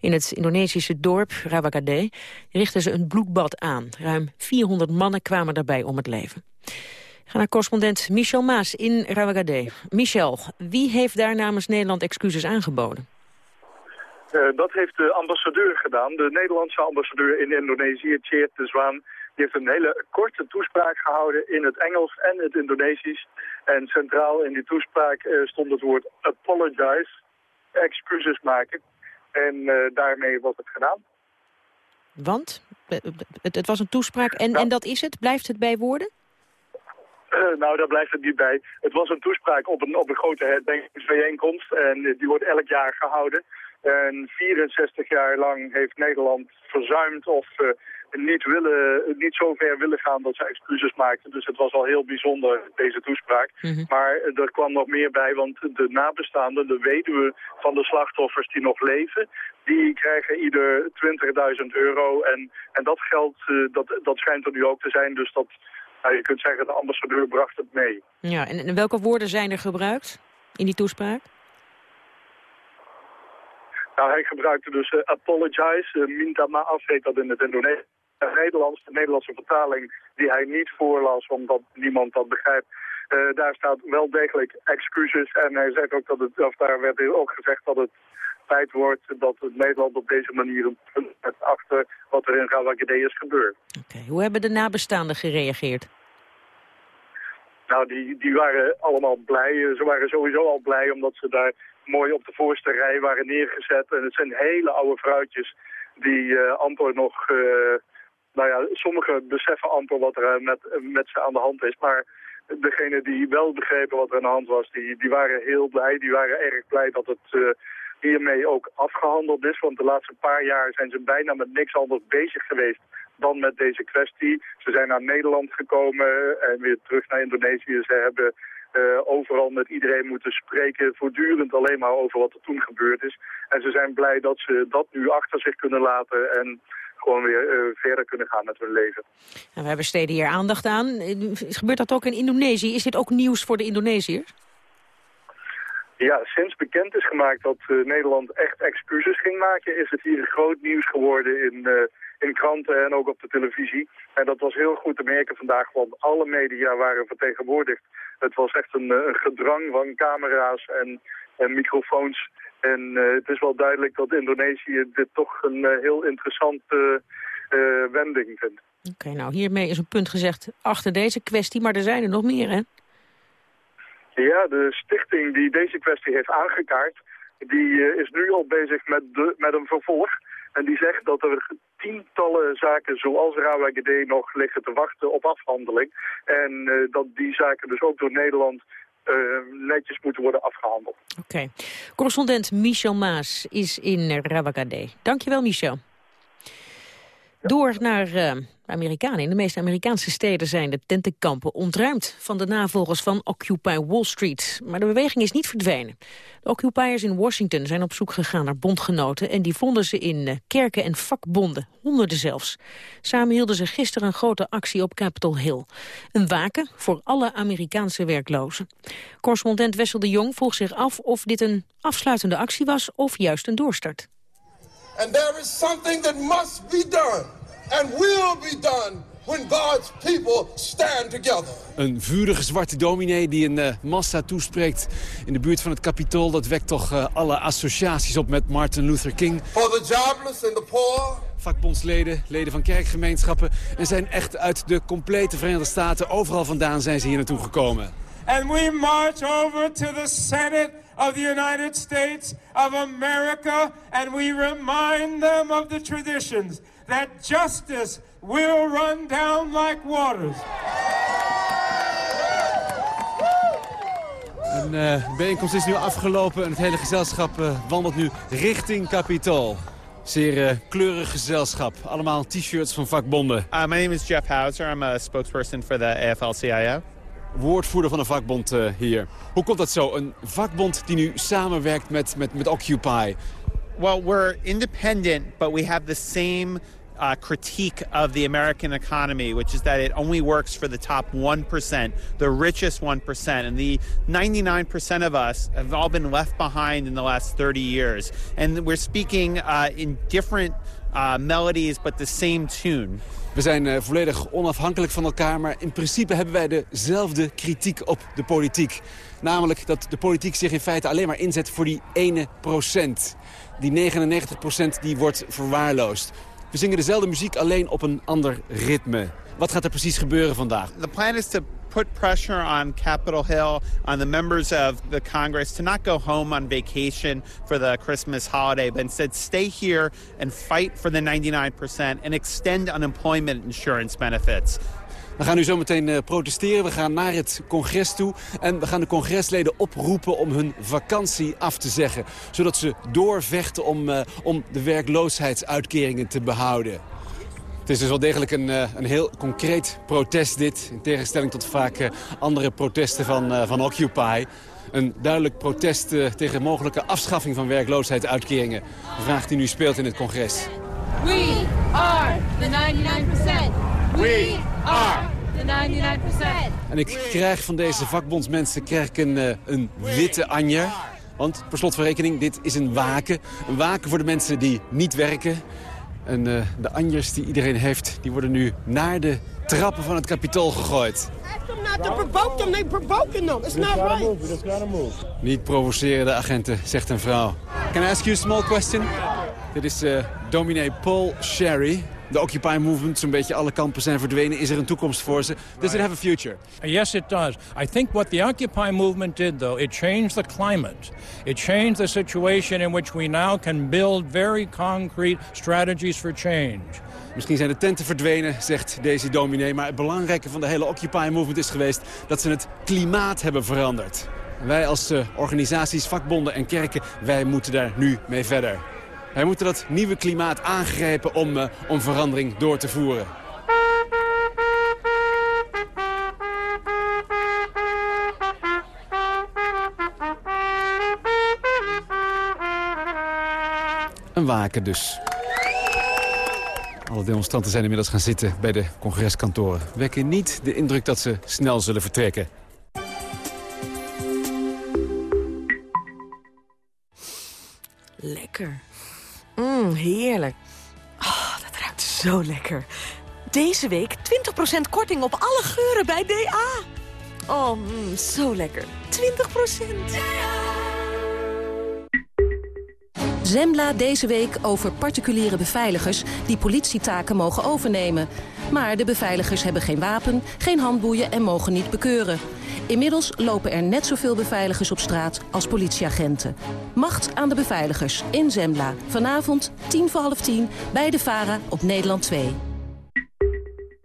In het Indonesische dorp Rawagade richtten ze een bloedbad aan. Ruim 400 mannen kwamen daarbij om het leven. Ga naar correspondent Michel Maas in Rawagade. Michel, wie heeft daar namens Nederland excuses aangeboden? Eh, dat heeft de ambassadeur gedaan, de Nederlandse ambassadeur in Indonesië, Tjeerd de Zwaan. Die heeft een hele korte toespraak gehouden in het Engels en het Indonesisch. En centraal in die toespraak eh, stond het woord apologize, excuses maken. En eh, daarmee was het gedaan. Want eh, het, het was een toespraak en, en dat is het? Blijft het bij woorden? Eh, nou, daar blijft het niet bij. Het was een toespraak op een, op een grote herdenkingsbijeenkomst en eh, die wordt elk jaar gehouden. En 64 jaar lang heeft Nederland verzuimd of eh, niet, willen, niet zo ver willen gaan dat ze excuses maakten. Dus het was al heel bijzonder, deze toespraak. Maar eh, er kwam nog meer bij, want de nabestaanden, de weduwen van de slachtoffers die nog leven, die krijgen ieder 20.000 euro. En, en dat geld, eh, dat, dat schijnt er nu ook te zijn. Dus dat, nou, je kunt zeggen, de ambassadeur bracht het mee. Ja, en, en welke woorden zijn er gebruikt in die toespraak? Nou, hij gebruikte dus eh, apologize, uh, minta maaf heet dat in het Indonesisch. Het Nederlands, de Nederlandse vertaling die hij niet voorlas omdat niemand dat begrijpt. Eh, daar staat wel degelijk excuses en hij zegt ook dat het, of daar werd ook gezegd dat het tijd wordt dat het Nederland op deze manier een achter wat er in Rawagede is gebeurd. Oké, Hoe hebben de nabestaanden gereageerd? Nou, die, die waren allemaal blij. Ze waren sowieso al blij omdat ze daar mooi op de voorste rij waren neergezet. En het zijn hele oude vrouwtjes die eh, amper nog... eh, nou ja, sommigen beseffen amper wat er eh, met, met ze aan de hand is. Maar degene die wel begrepen wat er aan de hand was, die, die waren heel blij. Die waren erg blij dat het eh, hiermee ook afgehandeld is. Want de laatste paar jaar zijn ze bijna met niks anders bezig geweest dan met deze kwestie. Ze zijn naar Nederland gekomen en weer terug naar Indonesië. Ze hebben overal met iedereen moeten spreken, voortdurend alleen maar over wat er toen gebeurd is. En ze zijn blij dat ze dat nu achter zich kunnen laten en gewoon weer uh, verder kunnen gaan met hun leven. En we besteden hier aandacht aan. Gebeurt dat ook in Indonesië? Is dit ook nieuws voor de Indonesiërs? Ja, sinds bekend is gemaakt dat uh, Nederland echt excuses ging maken, is het hier groot nieuws geworden in, uh, in kranten en ook op de televisie. En dat was heel goed te merken vandaag, want alle media waren vertegenwoordigd. Het was echt een, een gedrang van camera's en, en microfoons. En uh, het is wel duidelijk dat Indonesië dit toch een heel interessante wending vindt. Oké, okay, nou hiermee is een punt gezegd achter deze kwestie, maar er zijn er nog meer, hè? Ja, de stichting die deze kwestie heeft aangekaart, die eh, is nu al bezig met, de, met een vervolg. En die zegt dat er tientallen zaken zoals RAWGD nog liggen te wachten op afhandeling. En eh, dat die zaken dus ook door Nederland eh, netjes moeten worden afgehandeld. Oké. Correspondent Michel Maas is in Rawagade. Dankjewel, Michel. Door naar uh, Amerikanen. In de meeste Amerikaanse steden zijn de tentenkampen ontruimd... van de navolgers van Occupy Wall Street. Maar de beweging is niet verdwenen. De occupiers in Washington zijn op zoek gegaan naar bondgenoten... en die vonden ze in uh, kerken en vakbonden, honderden zelfs. Samen hielden ze gisteren een grote actie op Capitol Hill. Een waken voor alle Amerikaanse werklozen. Correspondent Wessel de Jong vroeg zich af of dit een afsluitende actie was... of juist een doorstart. And there is something that must be done and will be done when God's people stand together. Een vurige zwarte dominee die een uh, massa toespreekt in de buurt van het Capitool. Dat wekt toch uh, alle associaties op met Martin Luther King. For the jobless and the poor. Vakbondsleden, leden van kerkgemeenschappen... en zijn echt uit de complete Verenigde Staten. Overal vandaan zijn ze hier naartoe gekomen. And we march over to the Senate of the United States of America and we remind them of the traditions that justice will run down like waters. Een uh, bijeenkomst is nu afgelopen en het hele gezelschap uh, wandelt nu richting Capitool. Zeer uh, kleurig gezelschap. Allemaal t-shirts van vakbonden. my name is Jeff Hauser. I'm a spokesperson for the AFL-CIO woordvoerder van een vakbond uh, hier. Hoe komt dat zo? Een vakbond die nu samenwerkt met, met, met Occupy. Well, we're independent, but we have the same uh, critique of the American economy, which is that it only works for the top 1%, the richest 1%. And the 99% of us have all been left behind in the last 30 years. And we're speaking uh, in different uh, melodies, but the same tune. We zijn uh, volledig onafhankelijk van elkaar, maar in principe hebben wij dezelfde kritiek op de politiek. Namelijk dat de politiek zich in feite alleen maar inzet voor die ene procent. Die 99 procent die wordt verwaarloosd. We zingen dezelfde muziek alleen op een ander ritme. Wat gaat er precies gebeuren vandaag? The plan is to put pressure on Capitol Hill, on the members of the Congress to not go home on vacation for the Christmas holiday, but instead stay here and fight for the 99% and extend unemployment insurance benefits. We gaan nu zometeen uh, protesteren. We gaan naar het congres toe. En we gaan de congresleden oproepen om hun vakantie af te zeggen. Zodat ze doorvechten om, uh, om de werkloosheidsuitkeringen te behouden. Het is dus wel degelijk een, uh, een heel concreet protest dit. In tegenstelling tot vaak andere protesten van, van Occupy. Een duidelijk protest tegen mogelijke afschaffing van werkloosheidsuitkeringen. Een vraag die nu speelt in het congres. We are the 99%. We are the 99%. En ik krijg van deze vakbondsmensen krijg ik een, een witte anjer. Want per slot van rekening, dit is een waken. Een waken voor de mensen die niet werken. En uh, de anjers die iedereen heeft, die worden nu naar de trappen van het kapitool gegooid. Niet provoceren de agenten, zegt een vrouw. Can I ask you a small question? Dit is uh, dominee Paul Sherry. De Occupy Movement, zo'n beetje alle kampen zijn verdwenen. Is er een toekomst voor ze? Does it have a future? Yes, it does. I think what the Occupy Movement did, though, it changed the climate. It changed the situation in which we now can build very concrete strategies for change. Misschien zijn de tenten verdwenen, zegt deze dominee. Maar het belangrijke van de hele Occupy Movement is geweest... dat ze het klimaat hebben veranderd. Wij als uh, organisaties, vakbonden en kerken, wij moeten daar nu mee verder. Wij moeten dat nieuwe klimaat aangrijpen om, uh, om verandering door te voeren. Een waken dus. Alle demonstranten zijn inmiddels gaan zitten bij de congreskantoren. Wekken niet de indruk dat ze snel zullen vertrekken. Lekker. Mmm, heerlijk. Oh, dat ruikt zo lekker. Deze week 20% korting op alle geuren bij DA. Oh, mm, zo lekker. 20%. Zembla deze week over particuliere beveiligers die politietaken mogen overnemen. Maar de beveiligers hebben geen wapen, geen handboeien en mogen niet bekeuren. Inmiddels lopen er net zoveel beveiligers op straat als politieagenten. Macht aan de beveiligers in Zembla. Vanavond tien voor half tien bij de VARA op Nederland 2.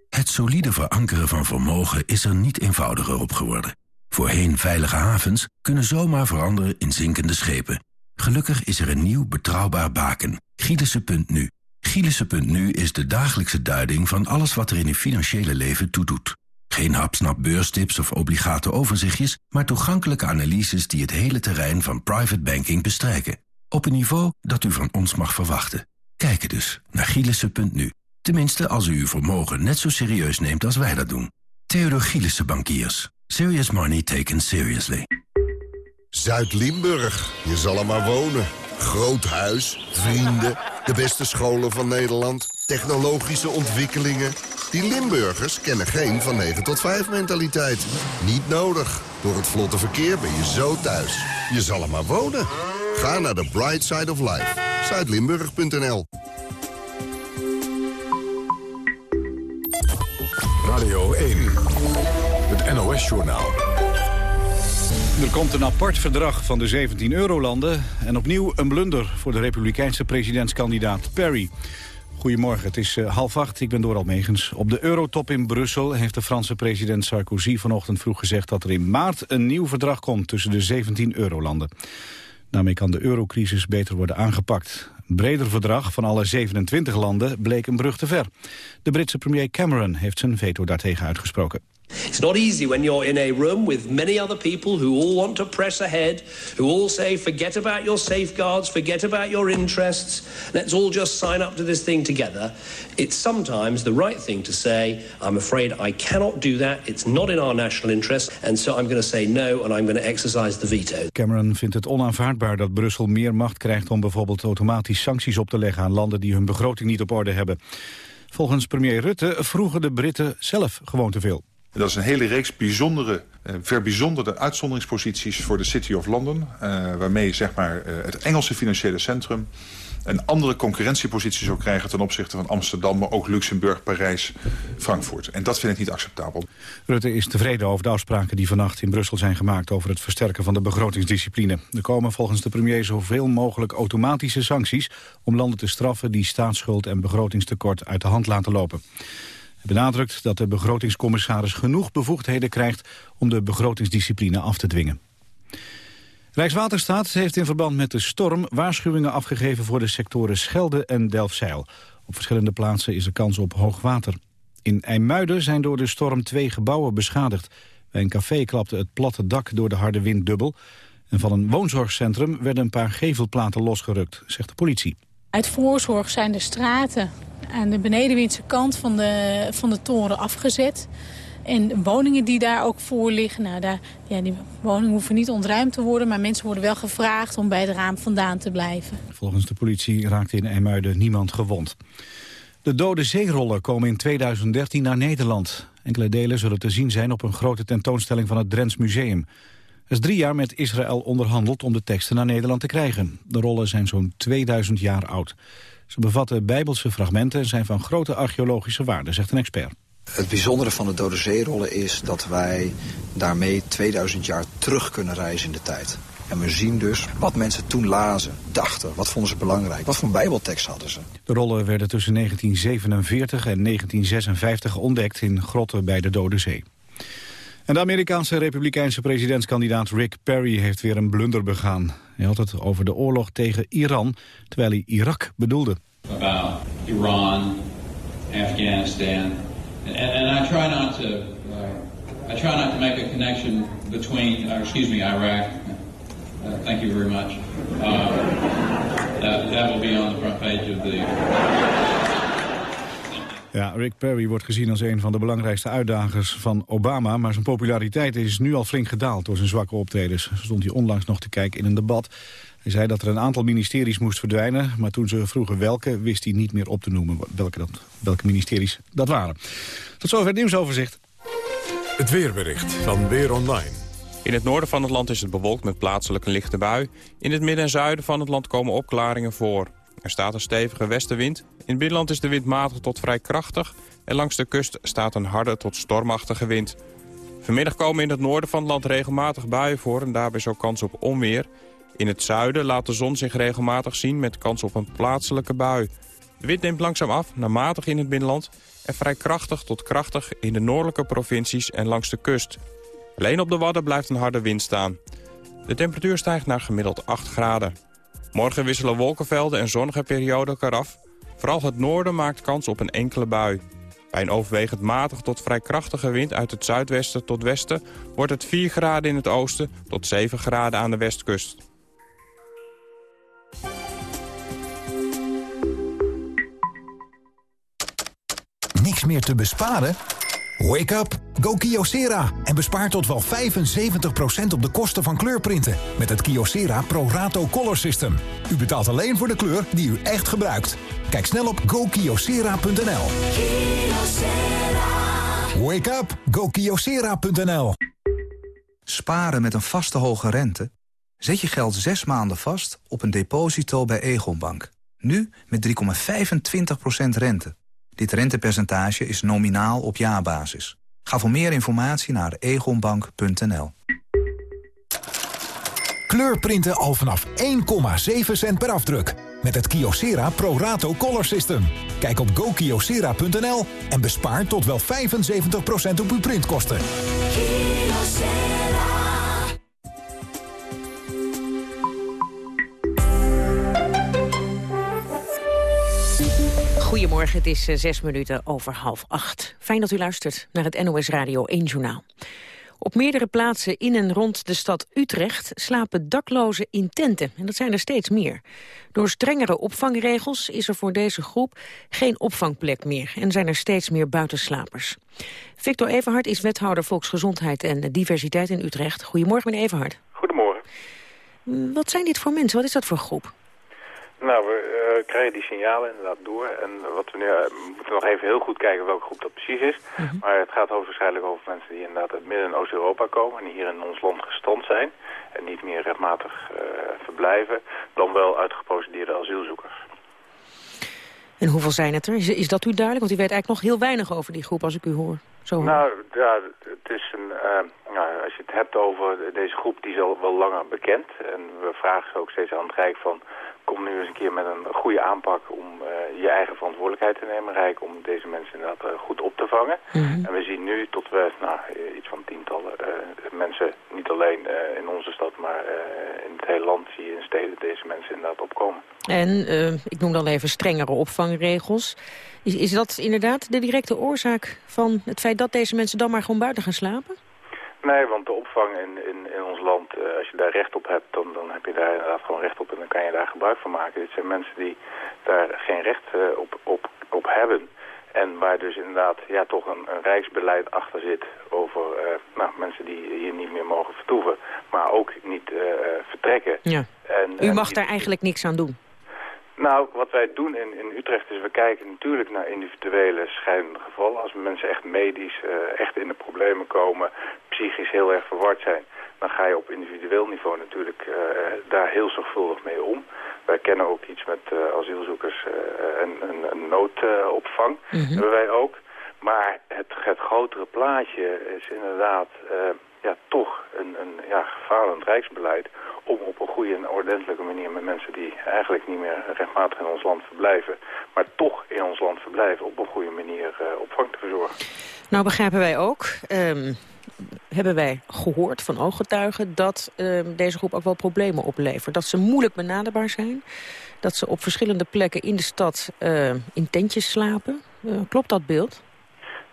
Het solide verankeren van vermogen is er niet eenvoudiger op geworden. Voorheen veilige havens kunnen zomaar veranderen in zinkende schepen. Gelukkig is er een nieuw betrouwbaar baken, Gielissen.nu. Gielissen.nu is de dagelijkse duiding van alles wat er in uw financiële leven toedoet. Geen hapsnap beurstips of obligate overzichtjes, maar toegankelijke analyses die het hele terrein van private banking bestrijken. Op een niveau dat u van ons mag verwachten. Kijk dus naar Gielissen.nu. Tenminste, als u uw vermogen net zo serieus neemt als wij dat doen. Theodor Gielissen Bankiers. Serious money taken seriously. Zuid-Limburg. Je zal er maar wonen. Groot huis, vrienden, de beste scholen van Nederland, technologische ontwikkelingen. Die Limburgers kennen geen van 9 tot 5 mentaliteit. Niet nodig. Door het vlotte verkeer ben je zo thuis. Je zal er maar wonen. Ga naar de Bright Side of Life. Zuidlimburg.nl Radio 1. Het NOS-journaal. Er komt een apart verdrag van de 17 eurolanden... en opnieuw een blunder voor de republikeinse presidentskandidaat Perry. Goedemorgen, het is uh, half acht, ik ben Doral Megens. Op de eurotop in Brussel heeft de Franse president Sarkozy vanochtend vroeg gezegd... dat er in maart een nieuw verdrag komt tussen de 17 eurolanden. Daarmee kan de eurocrisis beter worden aangepakt. Een breder verdrag van alle 27 landen bleek een brug te ver. De Britse premier Cameron heeft zijn veto daartegen uitgesproken. It's not easy when you're in a room with many other people who all want to press ahead, who all say, forget about your safeguards, forget about your interests, let's all just sign up to this thing together. It's sometimes the right thing to say, I'm afraid I cannot do that, it's not in our national interest, and so I'm going to say no and I'm going to exercise the veto. Cameron vindt het onaanvaardbaar dat Brussel meer macht krijgt om bijvoorbeeld automatisch sancties op te leggen aan landen die hun begroting niet op orde hebben. Volgens premier Rutte vroegen de Britten zelf gewoon te veel. Dat is een hele reeks bijzondere, eh, verbijzonderde uitzonderingsposities voor de City of London. Uh, waarmee zeg maar, uh, het Engelse financiële centrum een andere concurrentiepositie zou krijgen ten opzichte van Amsterdam, maar ook Luxemburg, Parijs, Frankfurt. En dat vind ik niet acceptabel. Rutte is tevreden over de afspraken die vannacht in Brussel zijn gemaakt over het versterken van de begrotingsdiscipline. Er komen volgens de premier zoveel mogelijk automatische sancties om landen te straffen die staatsschuld en begrotingstekort uit de hand laten lopen benadrukt dat de begrotingscommissaris genoeg bevoegdheden krijgt om de begrotingsdiscipline af te dwingen. Rijkswaterstaat heeft in verband met de storm waarschuwingen afgegeven voor de sectoren Schelde en Delfzijl. Op verschillende plaatsen is er kans op hoogwater. In IJmuiden zijn door de storm twee gebouwen beschadigd. Bij een café klapte het platte dak door de harde wind dubbel. En van een woonzorgcentrum werden een paar gevelplaten losgerukt, zegt de politie. Uit voorzorg zijn de straten aan de benedenwindse kant van de, van de toren afgezet. En woningen die daar ook voor liggen, nou daar, ja, die woningen hoeven niet ontruimd te worden... maar mensen worden wel gevraagd om bij het raam vandaan te blijven. Volgens de politie raakte in IJmuiden niemand gewond. De dode zeerollen komen in 2013 naar Nederland. Enkele delen zullen te zien zijn op een grote tentoonstelling van het Drents Museum. Er is drie jaar met Israël onderhandeld om de teksten naar Nederland te krijgen. De rollen zijn zo'n 2000 jaar oud. Ze bevatten bijbelse fragmenten en zijn van grote archeologische waarde, zegt een expert. Het bijzondere van de Dode Zeerollen is dat wij daarmee 2000 jaar terug kunnen reizen in de tijd. En we zien dus wat mensen toen lazen, dachten, wat vonden ze belangrijk, wat voor bijbeltekst hadden ze. De rollen werden tussen 1947 en 1956 ontdekt in grotten bij de Dode Zee. En de Amerikaanse republikeinse presidentskandidaat Rick Perry heeft weer een blunder begaan. Hij had het over de oorlog tegen Iran, terwijl hij Irak bedoelde. About Iran, Afghanistan, and, and I try not to, uh, I try not to make a connection between, uh, excuse me, Iraq. Uh, thank you very much. Uh, that, will be on the front page of the. Ja, Rick Perry wordt gezien als een van de belangrijkste uitdagers van Obama... maar zijn populariteit is nu al flink gedaald door zijn zwakke optredens. Stond hij onlangs nog te kijken in een debat. Hij zei dat er een aantal ministeries moest verdwijnen... maar toen ze vroegen welke, wist hij niet meer op te noemen welke, dat, welke ministeries dat waren. Tot zover het nieuwsoverzicht. Het weerbericht van Weer Online. In het noorden van het land is het bewolkt met plaatselijk een lichte bui. In het midden en zuiden van het land komen opklaringen voor. Er staat een stevige westenwind. In het binnenland is de wind matig tot vrij krachtig. En langs de kust staat een harde tot stormachtige wind. Vanmiddag komen in het noorden van het land regelmatig buien voor... en daarbij zo kans op onweer. In het zuiden laat de zon zich regelmatig zien met kans op een plaatselijke bui. De wind neemt langzaam af naar matig in het binnenland... en vrij krachtig tot krachtig in de noordelijke provincies en langs de kust. Alleen op de Wadden blijft een harde wind staan. De temperatuur stijgt naar gemiddeld 8 graden. Morgen wisselen wolkenvelden en zonnige perioden elkaar af. Vooral het noorden maakt kans op een enkele bui. Bij een overwegend matig tot vrij krachtige wind uit het zuidwesten tot westen... wordt het 4 graden in het oosten tot 7 graden aan de westkust. Niks meer te besparen? Wake up! Go Kyocera en bespaar tot wel 75% op de kosten van kleurprinten met het Kyocera Pro Rato Color System. U betaalt alleen voor de kleur die u echt gebruikt. Kijk snel op gokyocera.nl. Wake up! GoKiosera.nl Sparen met een vaste hoge rente? Zet je geld zes maanden vast op een deposito bij Egonbank. Nu met 3,25% rente. Dit rentepercentage is nominaal op jaarbasis. Ga voor meer informatie naar egonbank.nl. Kleurprinten al vanaf 1,7 cent per afdruk. Met het Kyocera Pro Rato Color System. Kijk op gokyocera.nl en bespaar tot wel 75% op uw printkosten. Goedemorgen, het is eh, zes minuten over half acht. Fijn dat u luistert naar het NOS Radio 1 Journaal. Op meerdere plaatsen in en rond de stad Utrecht slapen daklozen in tenten. En dat zijn er steeds meer. Door strengere opvangregels is er voor deze groep geen opvangplek meer. En zijn er steeds meer buitenslapers. Victor Everhard is wethouder Volksgezondheid en Diversiteit in Utrecht. Goedemorgen, meneer Everhard. Goedemorgen. Wat zijn dit voor mensen? Wat is dat voor groep? Nou, we uh, krijgen die signalen inderdaad door. En wat we nu uh, moeten nog even heel goed kijken welke groep dat precies is. Mhm. Maar het gaat over, waarschijnlijk over mensen die inderdaad uit Midden- en Oost-Europa komen... en hier in ons land gestand zijn en niet meer rechtmatig uh, verblijven... dan wel uitgeprocedeerde asielzoekers. En hoeveel zijn het er? Is, is, dat u duidelijk? Want u weet eigenlijk nog heel weinig over die groep als ik u hoor. Zo hoor. Nou, ja, het is een... Nou, als je het hebt over deze groep, die is al wel langer bekend. En we vragen ook steeds aan het Rijk van kom nu eens een keer met een goede aanpak om uh, je eigen verantwoordelijkheid te nemen, Rijk, om deze mensen inderdaad uh, goed op te vangen. Mhm. Mm -hmm. En we zien nu tot we nou, iets van tientallen uh, mensen, niet alleen in onze stad, maar in het hele land zie je in steden deze mensen inderdaad opkomen. En ik noem dan even strengere opvangregels. Is, is dat inderdaad de directe oorzaak van het feit dat deze mensen dan maar gewoon buiten gaan slapen? Nee, want de opvang in, in, in ons land, uh, als je daar recht op hebt, dan, dan heb je daar inderdaad gewoon recht op en dan kan je daar gebruik van maken. Dit zijn mensen die daar geen recht uh, op, op, op hebben. En waar dus inderdaad ja, toch een, een rijksbeleid achter zit over uh, nou, mensen die hier niet meer mogen vertoeven, maar ook niet vertrekken. Ja. En, U mag daar eigenlijk niks aan doen. Nou, wat wij doen in, in Utrecht is we kijken natuurlijk naar individuele scheidende gevallen. Als mensen echt medisch, uh, echt in de problemen komen, psychisch heel erg verward zijn, dan ga je op individueel niveau natuurlijk uh, daar heel zorgvuldig mee om. Wij kennen ook iets met uh, asielzoekers en een, een noodopvang, mm -hmm. hebben wij ook. Maar het, het grotere plaatje is inderdaad ja, toch een, een ja, gefalend rijksbeleid om op een goede en ordentelijke manier met mensen die eigenlijk niet meer rechtmatig in ons land verblijven, maar toch in ons land verblijven, op een goede manier uh, opvang te verzorgen. Nou begrijpen wij ook, um, hebben wij gehoord van ooggetuigen, dat um, deze groep ook wel problemen oplevert. Dat ze moeilijk benaderbaar zijn, dat ze op verschillende plekken in de stad uh, in tentjes slapen. Uh, klopt dat beeld?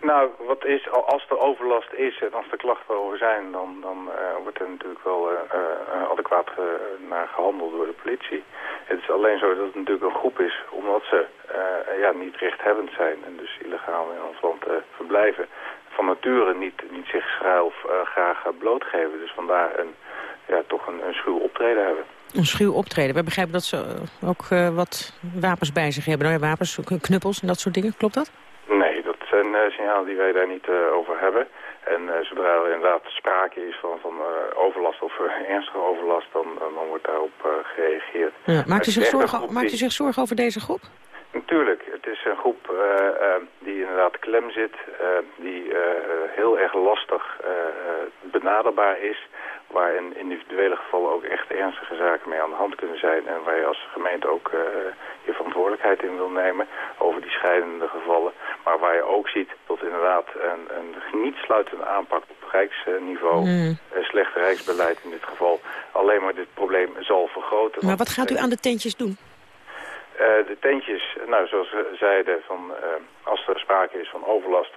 Nou, wat is, als er overlast is en als er klachten over zijn, dan, dan uh, wordt er natuurlijk wel uh, adequaat naar gehandeld door de politie. Het is alleen zo dat het natuurlijk een groep is, omdat ze ja, niet rechthebbend zijn en dus illegaal in ons land verblijven. Van nature niet, niet zich schuil graag blootgeven. Dus vandaar een, ja, toch een, een schuw optreden hebben. Een schuw optreden. We begrijpen dat ze ook wat wapens bij zich hebben. Nou ja, wapens, knuppels en dat soort dingen. Klopt dat? Nee, dat zijn eh, signalen die wij daar niet eh, over hebben. En eh, zodra er inderdaad sprake is van, van eh, overlast of eh, ernstige overlast, dan, dan wordt daarop eh, gereageerd. Ja, maakt, u zich zorgen, maakt u zich zorgen over deze groep? Natuurlijk, het is een groep eh, eh, die inderdaad klem zit, eh, die heel erg lastig benaderbaar is, waar in individuele gevallen ook echt ernstige zaken mee aan de hand kunnen zijn en waar je als gemeente ook je verantwoordelijkheid in wil nemen over die scheidende gevallen. Maar waar je ook ziet dat inderdaad een, een niet sluitende aanpak op rijksniveau, eh, slecht rijksbeleid in dit geval, alleen maar dit probleem zal vergroten. Maar wat gaat u aan de tentjes doen? de tentjes, nou zoals we zeiden, van, eh, als er sprake is van overlast,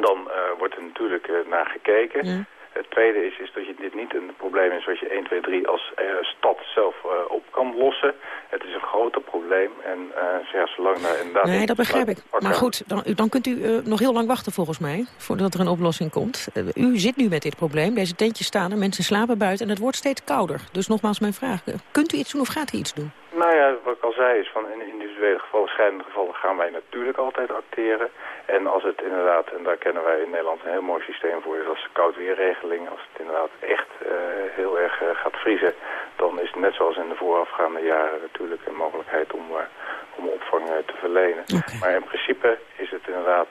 dan eh, wordt er natuurlijk eh, naar gekeken. Het tweede is, is dat je dit niet een probleem is wat je 1, 2, 3 als stad zelf op kan lossen. Het is een groter probleem en ja, zolang daar inderdaad... Nee, dat begrijp ik. pakken- Maar goed, dan, dan kunt u nog heel lang wachten volgens mij, voordat er een oplossing komt. U zit nu met dit probleem, deze tentjes staan er, mensen slapen buiten en het wordt steeds kouder. Dus nogmaals mijn vraag, kunt u iets doen of gaat u iets doen? Nou ja, wat ik al zei is van in individuele gevallen, scheidende gevallen gaan wij natuurlijk altijd acteren. En als het inderdaad, en daar kennen wij in Nederland een heel mooi systeem voor, is als de koudweerregeling, als het inderdaad echt eh, heel erg eh, gaat vriezen, dan is het net zoals in de voorafgaande jaren natuurlijk een mogelijkheid om, eh, om opvang te verlenen. Maar in principe is het inderdaad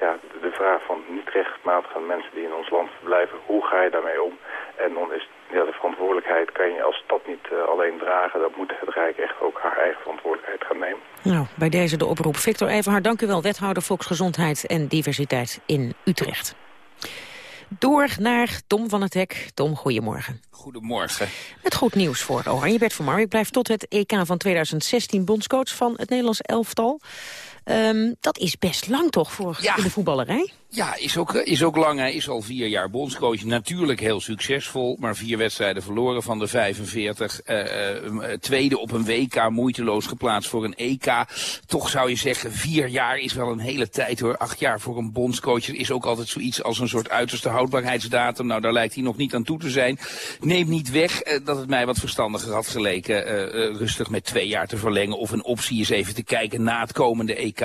ja, de- vraag van niet rechtmatige mensen die in ons land verblijven, hoe ga je daarmee om? En dan is ja, de verantwoordelijkheid kan je als stad niet eh, alleen dragen. Dat moet het Rijk echt ook haar eigen verantwoordelijkheid gaan nemen. Nou, bij deze de oproep. Victor Evenhard, dank u wel, wethouder Volksgezondheid en Diversiteit in Utrecht. Door naar Tom van het Hek. Tom, goedemorgen. Goedemorgen. Met goed nieuws voor Oranje. Bert van Marwijk blijft tot het EK van 2016 bondscoach van het Nederlands elftal. Ehm, dat is best lang toch voor in de voetballerij? Ja, is ook, eh, is ook lang. Hij is al vier jaar bondscoach. Natuurlijk heel succesvol, maar vier wedstrijden verloren van de 45. Eh, eh, tweede op een WK, moeiteloos geplaatst voor een EK. Toch zou je zeggen, vier jaar is wel een hele tijd hoor. Acht jaar voor een bondscoach. Is ook altijd zoiets als een soort uiterste houdbaarheidsdatum. Nou, daar lijkt hij nog niet aan toe te zijn. Neem niet weg dat het mij wat verstandiger had geleken rustig met twee jaar te verlengen. Of een optie is even te kijken na het komende EK.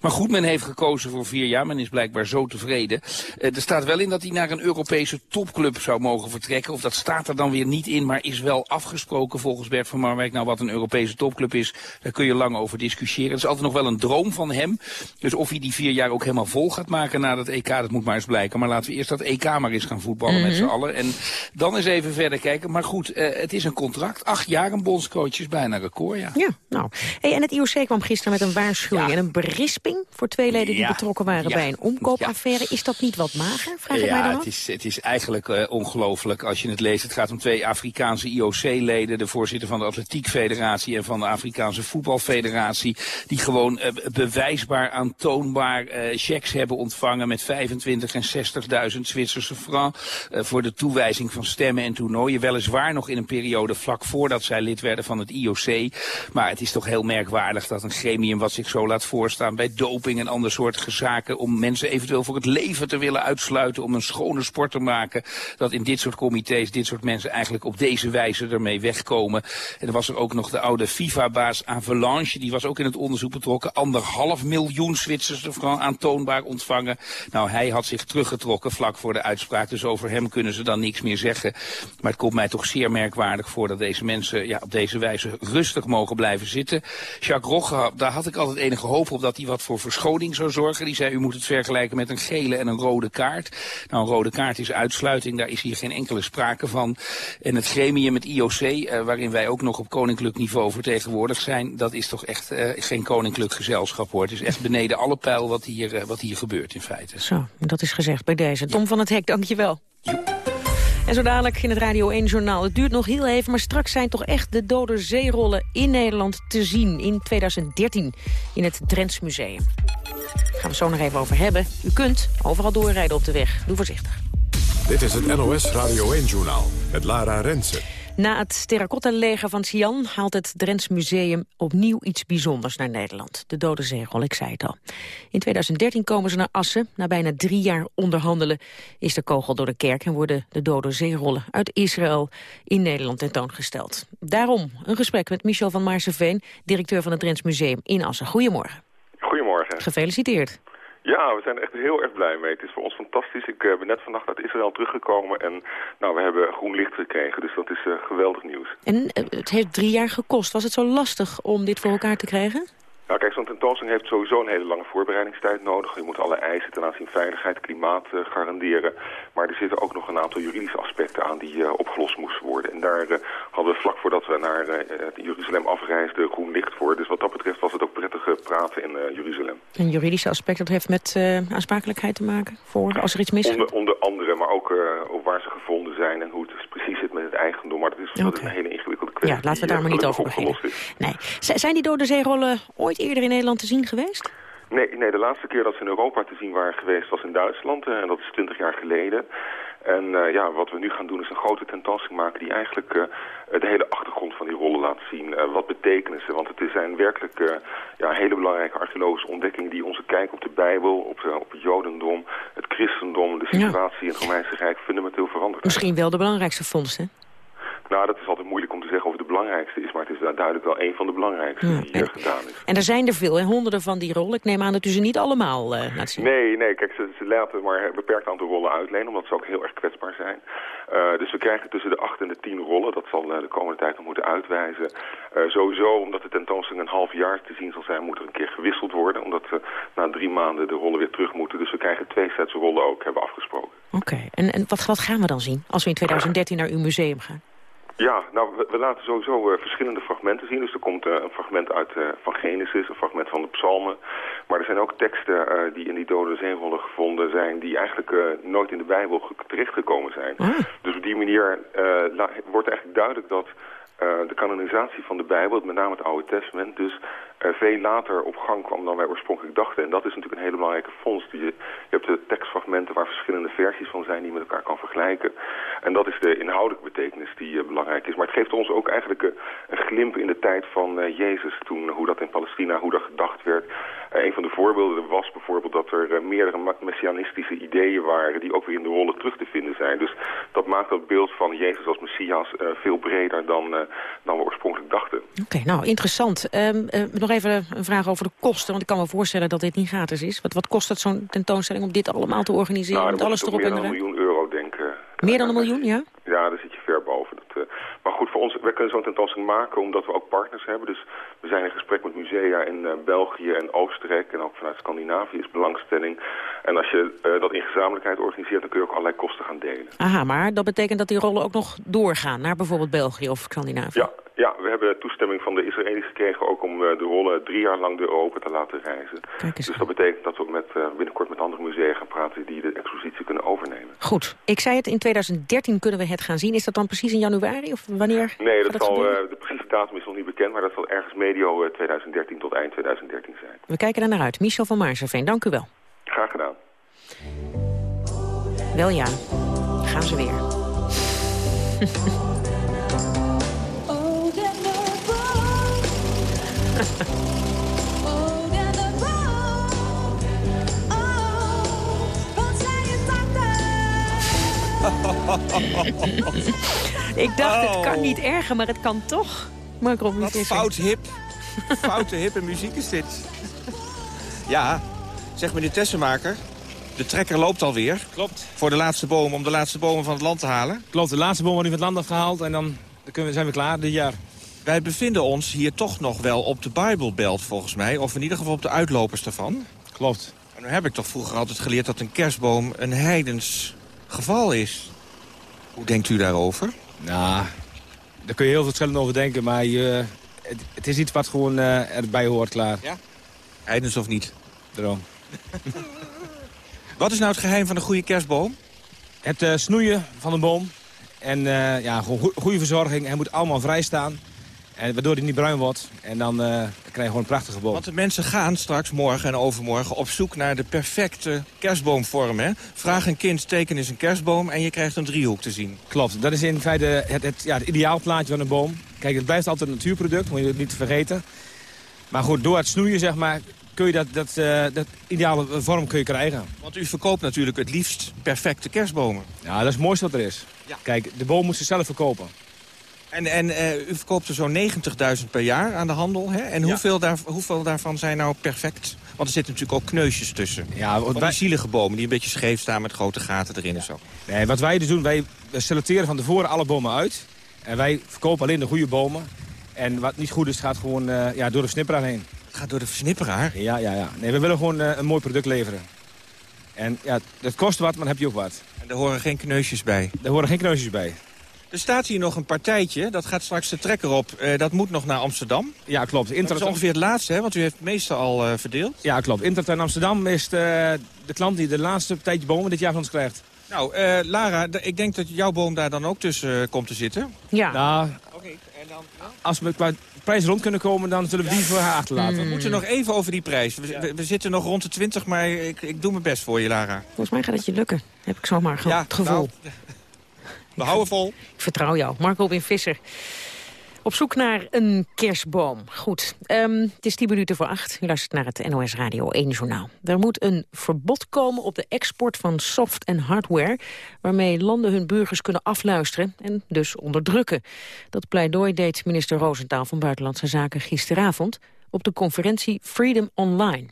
Maar goed, men heeft gekozen voor vier jaar. Men is blijkbaar zo tevreden. Eh, er staat wel in dat hij naar een Europese topclub zou mogen vertrekken. Of dat staat er dan weer niet in, maar is wel afgesproken volgens Bert van Marwijk. Nou, wat een Europese topclub is, daar kun je lang over discussiëren. Het is altijd nog wel een droom van hem. Dus of hij die vier jaar ook helemaal vol gaat maken na dat EK, dat moet maar eens blijken. Maar laten we eerst dat EK maar eens gaan voetballen met Mhm. z'n allen. En dan eens even verder kijken. Maar goed, eh, het is een contract. Acht jaar een bondscoach is bijna record, ja. Ja, nou. Hey, en het IOC kwam gisteren met een waarschuwing en een berisping voor twee leden die Ja. betrokken waren Ja. bij een omkoopaffaire. Is dat niet wat mager? Vraag ik mij ja, dan het is, het is eigenlijk eh, ongelooflijk als je het leest. Het gaat om twee Afrikaanse IOC-leden, de voorzitter van de Atletiek Federatie en van de Afrikaanse Voetbalfederatie, die gewoon eh, bewijsbaar, aantoonbaar eh checks hebben ontvangen met 25 en 60.000 Zwitserse francs voor de toewijzing van stemmen en toernooien. Weliswaar nog in een periode vlak voordat zij lid werden van het IOC. Maar het is toch heel merkwaardig dat een gremium wat zich zo laat voorstaan bij doping en ander soortige zaken om mensen eventueel voor het leven te willen uitsluiten, om een schone sport te maken, dat in dit soort comité's dit soort mensen eigenlijk op deze wijze ermee wegkomen. En er was er ook nog de oude FIFA-baas Avalanche, die was ook in het onderzoek betrokken. Anderhalf miljoen Zwitserse frank aantoonbaar ontvangen. Nou, hij had zich teruggetrokken vlak voor de uitspraak, dus over hem kunnen ze dan niks meer zeggen. Maar het komt mij toch zeer merkwaardig voor dat deze mensen ja, op deze wijze rustig mogen blijven zitten. Jacques Rogge, daar had ik altijd enige hoop op dat hij wat voor verschoning zou zorgen. Die zei, u moet het vergelijken met een gele en een rode kaart. Nou, een rode kaart is uitsluiting, daar is hier geen enkele sprake van. En het gremium, het IOC, eh, waarin wij ook nog op koninklijk niveau vertegenwoordigd zijn, dat is toch echt eh, geen koninklijk gezelschap hoor. Het is echt beneden alle pijl wat hier, eh, wat hier gebeurt in feite. Zo, dat is gezegd bij deze. Tom van het Hek, dankjewel. En zo dadelijk in het Radio 1-journaal. Het duurt nog heel even, maar straks zijn toch echt de dode zeerollen in Nederland te zien. In 2013 in het Drents Museum. Daar gaan we zo nog even over hebben. U kunt overal doorrijden op de weg. Doe voorzichtig. Dit is het NOS Radio 1-journaal met Lara Rensen. Na het terracotta-leger van Xi'an haalt het Drents Museum opnieuw iets bijzonders naar Nederland. De Dode Zeerol, ik zei het al. In 2013 komen ze naar Assen. Na bijna drie jaar onderhandelen is de kogel door de kerk... en worden de Dode Zeerollen uit Israël in Nederland tentoongesteld. Daarom een gesprek met Michel van Maarseveen... directeur van het Drents Museum in Assen. Goedemorgen. Goedemorgen. Gefeliciteerd. Ja, we zijn echt heel erg blij mee. Het is voor ons fantastisch. Ik eh, ben net vannacht uit Israël teruggekomen en nou, we hebben groen licht gekregen. Dus dat is eh, geweldig nieuws. En eh, het heeft drie jaar gekost. Was het zo lastig om dit voor elkaar te krijgen? Nou kijk, zo'n tentoonstelling heeft sowieso een hele lange voorbereidingstijd nodig. Je moet alle eisen ten aanzien veiligheid, klimaat uh, garanderen. Maar er zitten ook nog een aantal juridische aspecten aan die uh, opgelost moesten worden. En daar uh, hadden we vlak voordat we naar Jeruzalem afreisden groen licht voor. Dus wat dat betreft was het ook prettig praten in Jeruzalem. Een juridische aspect dat heeft met aansprakelijkheid te maken voor als er iets misgaat? Onder, onder andere, maar ook op waar ze gevonden zijn en hoe het het eigendom. Maar dat is, okay. dat is een hele ingewikkelde kwestie. Ja, laten we daar maar niet over beginnen. Nee. zijn die dode zeerollen ooit eerder in Nederland te zien geweest? Nee, nee, de laatste keer dat ze in Europa te zien waren geweest was in Duitsland. en dat is twintig jaar geleden. En uh, ja, wat we nu gaan doen is een grote tentoonstelling maken die eigenlijk uh, de hele achtergrond van die rollen laat zien. Uh, wat betekenen ze? Want het zijn werkelijk ja, hele belangrijke archeologische ontdekkingen die onze kijk op de Bijbel, op, op het Jodendom, het christendom, de situatie in het Romeinse Rijk fundamenteel veranderen. Misschien wel de belangrijkste vondst, hè? Nou, dat is altijd moeilijk om te zeggen of het de belangrijkste is. Maar het is duidelijk wel een van de belangrijkste ja. die hier gedaan is. En er zijn er veel, hè? honderden van die rollen. Ik neem aan dat u ze niet allemaal uh, laat zien. Nee, nee. Kijk, ze, ze laten maar een beperkt aantal rollen uitlenen. Omdat ze ook heel erg kwetsbaar zijn. Uh, dus we krijgen tussen de acht en de tien rollen. Dat zal uh, de komende tijd nog moeten uitwijzen. sowieso, omdat de tentoonstelling een half jaar te zien zal zijn... moet er een keer gewisseld worden. Omdat na drie maanden de rollen weer terug moeten. Dus we krijgen twee sets rollen ook, hebben afgesproken. Oké. En, en wat, wat gaan we dan zien als we in 2013 naar uw museum gaan? Ja, nou, we, we laten sowieso uh, verschillende fragmenten zien. Dus er komt uh, een fragment uit uh, van Genesis, een fragment van de psalmen. Maar er zijn ook teksten die in die dode zeerollen gevonden zijn... die eigenlijk nooit in de Bijbel terechtgekomen zijn. Ah. Dus op die manier wordt eigenlijk duidelijk dat... de kanonisatie van de Bijbel, met name het Oude Testament, dus veel later op gang kwam dan wij oorspronkelijk dachten. En dat is natuurlijk een hele belangrijke vondst. Je, je hebt de tekstfragmenten waar verschillende versies van zijn die met elkaar kan vergelijken. En dat is de inhoudelijke betekenis die uh, belangrijk is. Maar het geeft ons ook eigenlijk een, een glimp in de tijd van Jezus, toen, hoe dat in Palestina, hoe dat gedacht werd. Een van de voorbeelden was bijvoorbeeld dat er meerdere messianistische ideeën waren die ook weer in de rollen terug te vinden zijn. Dus dat maakt dat beeld van Jezus als Messias veel breder dan, dan we oorspronkelijk dachten. Oké, okay, nou interessant. Um, nog even een vraag over de kosten, want ik kan me voorstellen dat dit niet gratis is. Wat, wat kost het zo'n tentoonstelling om dit allemaal te organiseren? Nou, met alles erop meer en dan een miljoen euro, denk ik. Meer dan een miljoen, ja? Ja, daar zit je ver boven. Dat, uh, maar goed, voor ons, wij kunnen zo'n tentoonstelling maken omdat we ook partners hebben. Dus we zijn in gesprek met musea in uh, België en Oostenrijk en ook vanuit Scandinavië is belangstelling. En als je uh, dat in gezamenlijkheid organiseert, dan kun je ook allerlei kosten gaan delen. Aha, maar dat betekent dat die rollen ook nog doorgaan naar bijvoorbeeld België of Scandinavië? Ja, hebben toestemming van de Israëli's gekregen ook om de rollen drie jaar lang door Europa te laten reizen. Dus dat betekent dat we met, uh, binnenkort met andere musea gaan praten die de expositie kunnen overnemen. Goed. Ik zei het, in 2013 kunnen we het gaan zien. Is dat dan precies in januari of wanneer? Nee, dat, dat zal, uh, de precieze datum is nog niet bekend, maar dat zal ergens medio uh, 2013 tot eind 2013 zijn. We kijken er naar uit. Michel van Maarseveen, dank u wel. Graag gedaan. Wel ja, gaan ze weer. Ik dacht, het kan niet erger, maar het kan toch. Mark Robin Wat fout hip. Foute hippe muziek is dit. Ja, zeg meneer Tessenmaker. De trekker loopt alweer. Klopt. Voor de laatste bomen, om de laatste bomen van het land te halen. Klopt, de laatste bomen worden nu van het land afgehaald. En dan, dan zijn we klaar dit jaar. Wij bevinden ons hier toch nog wel op de Bijbelbelt volgens mij. Of in ieder geval op de uitlopers daarvan. Klopt. En dan heb ik toch vroeger altijd geleerd dat een kerstboom een heidens geval is. Hoe denkt u daarover? Nou, daar kun je heel verschillend over denken. Maar je, het, het, is iets wat gewoon uh, erbij hoort, klaar. Ja? Heidens of niet? Daarom. wat is nou het geheim van een goede kerstboom? Het uh, snoeien van een boom. En uh, ja, gewoon goede verzorging. Hij moet allemaal vrij staan. En waardoor hij niet bruin wordt. En dan uh, krijg je gewoon een prachtige boom. Want de mensen gaan straks morgen en overmorgen op zoek naar de perfecte kerstboomvorm. Hè? Vraag een kind, teken eens een kerstboom en je krijgt een driehoek te zien. Klopt, dat is in feite het, het, ja, het ideaalplaatje van een boom. Kijk, het blijft altijd een natuurproduct, moet je niet vergeten. Maar goed, door het snoeien zeg maar, kun je dat, dat, uh, dat ideale vorm kun je krijgen. Want u verkoopt natuurlijk het liefst perfecte kerstbomen. Ja, dat is het mooiste wat er is. Ja. Kijk, de boom moet zichzelf verkopen. En, en uh, u verkoopt er zo'n 90.000 per jaar aan de handel. Hè? En Ja. hoeveel, daar, hoeveel daarvan zijn nou perfect Want er zitten natuurlijk ook kneusjes tussen. Ja, wat wij... die zielige bomen die een beetje scheef staan met grote gaten erin en zo. Nee, wat wij dus doen, wij selecteren van tevoren alle bomen uit. En wij verkopen alleen de goede bomen. En wat niet goed is, gaat gewoon uh, ja, door de snipperaar heen. Het gaat door de snipperaar? Ja, ja, ja. Nee, we willen gewoon uh, een mooi product leveren. En ja, het kost wat, maar dan heb je ook wat. En er horen geen kneusjes bij? Er horen geen kneusjes bij. Er staat hier nog een partijtje, dat gaat straks de trekker op. Uh, dat moet nog naar Amsterdam. Ja, klopt. Internet... Dat is ongeveer het laatste, hè? want u heeft het meeste al uh, verdeeld. Ja, klopt. Internet in Amsterdam is de, de, klant die de laatste partijtje bomen dit jaar van ons krijgt. Nou, uh, Lara, ik denk dat jouw boom daar dan ook tussen komt te zitten. Ja. Nou, okay. en dan, ja? als we qua prijs rond kunnen komen, dan zullen we die voor haar achterlaten. We moeten nog even over die prijs. We, we, we, zitten nog rond de 20, maar ik, ik doe mijn best voor je, Lara. Volgens mij gaat het je lukken, heb ik zomaar ge ja, het gevoel. Nou, we houden vol. Ik vertrouw jou. Marco Robin Visser. Op zoek naar een kerstboom. Goed, um, het is tien minuten voor acht. U luistert naar het NOS Radio 1 Journaal. Er moet een verbod komen op de export van soft- en hardware... waarmee landen hun burgers kunnen afluisteren en dus onderdrukken. Dat pleidooi deed minister Roosentaal van Buitenlandse Zaken gisteravond... op de conferentie Freedom Online.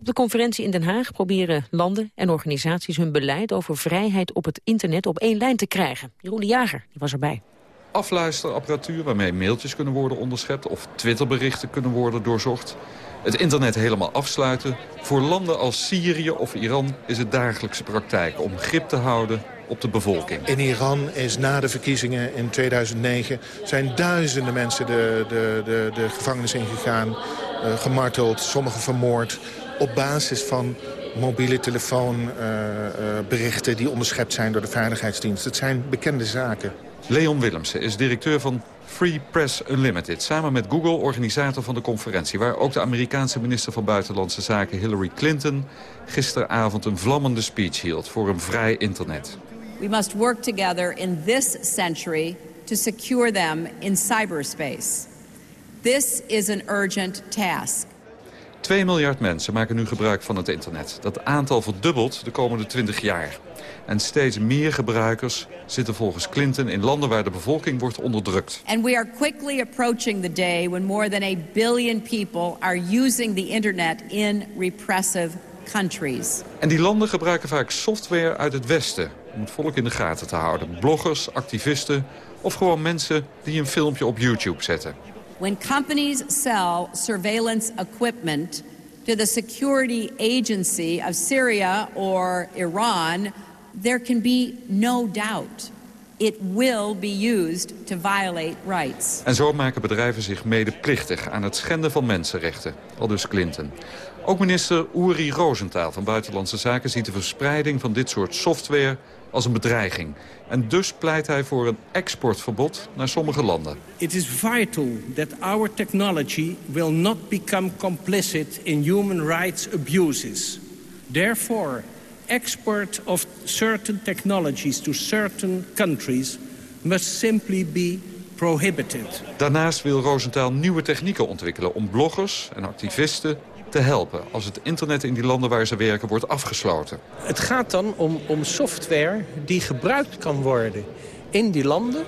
Op de conferentie in Den Haag proberen landen en organisaties hun beleid over vrijheid op het internet op één lijn te krijgen. Jeroen de Jager die was erbij. Afluisterapparatuur waarmee mailtjes kunnen worden onderschept of Twitterberichten kunnen worden doorzocht. Het internet helemaal afsluiten. Voor landen als Syrië of Iran is het dagelijkse praktijk om grip te houden op de bevolking. In Iran is na de verkiezingen in 2009 zijn duizenden mensen de, de, de, de gevangenis ingegaan, uh, gemarteld, sommigen vermoord op basis van mobiele telefoonberichten... Uh, uh, die onderschept zijn door de veiligheidsdienst. Het zijn bekende zaken. Leon Willemsen is directeur van Free Press Unlimited. Samen met Google organisator van de conferentie... waar ook de Amerikaanse minister van Buitenlandse Zaken Hillary Clinton... gisteravond een vlammende speech hield voor een vrij internet. We must work together in this century to secure them in cyberspace. This is an urgent task. 2 miljard mensen maken nu gebruik van het internet. Dat aantal verdubbelt de komende 20 jaar. En steeds meer gebruikers zitten volgens Clinton in landen waar de bevolking wordt onderdrukt. And we are quickly approaching the day when more than a billion people are using the internet in repressive countries. En die landen gebruiken vaak software uit het Westen om het volk in de gaten te houden. Bloggers, activisten of gewoon mensen die een filmpje op YouTube zetten. When companies sell surveillance equipment to the security agency of Syria or Iran, there can be no doubt it will be used to violate rights. En zo maken bedrijven zich medeplichtig aan het schenden van mensenrechten, aldus Clinton. Ook minister Uri Rosenthal van Buitenlandse Zaken ziet de verspreiding van dit soort software als een bedreiging. En dus pleit hij voor een exportverbod naar sommige landen. It is vital that our technology will not become complicit in human rights abuses. Therefore, export of certain technologies to certain countries must simply be prohibited. Daarnaast wil Rosenthal nieuwe technieken ontwikkelen om bloggers en activisten te helpen als het internet in die landen waar ze werken wordt afgesloten. Het gaat dan om, om software die gebruikt kan worden in die landen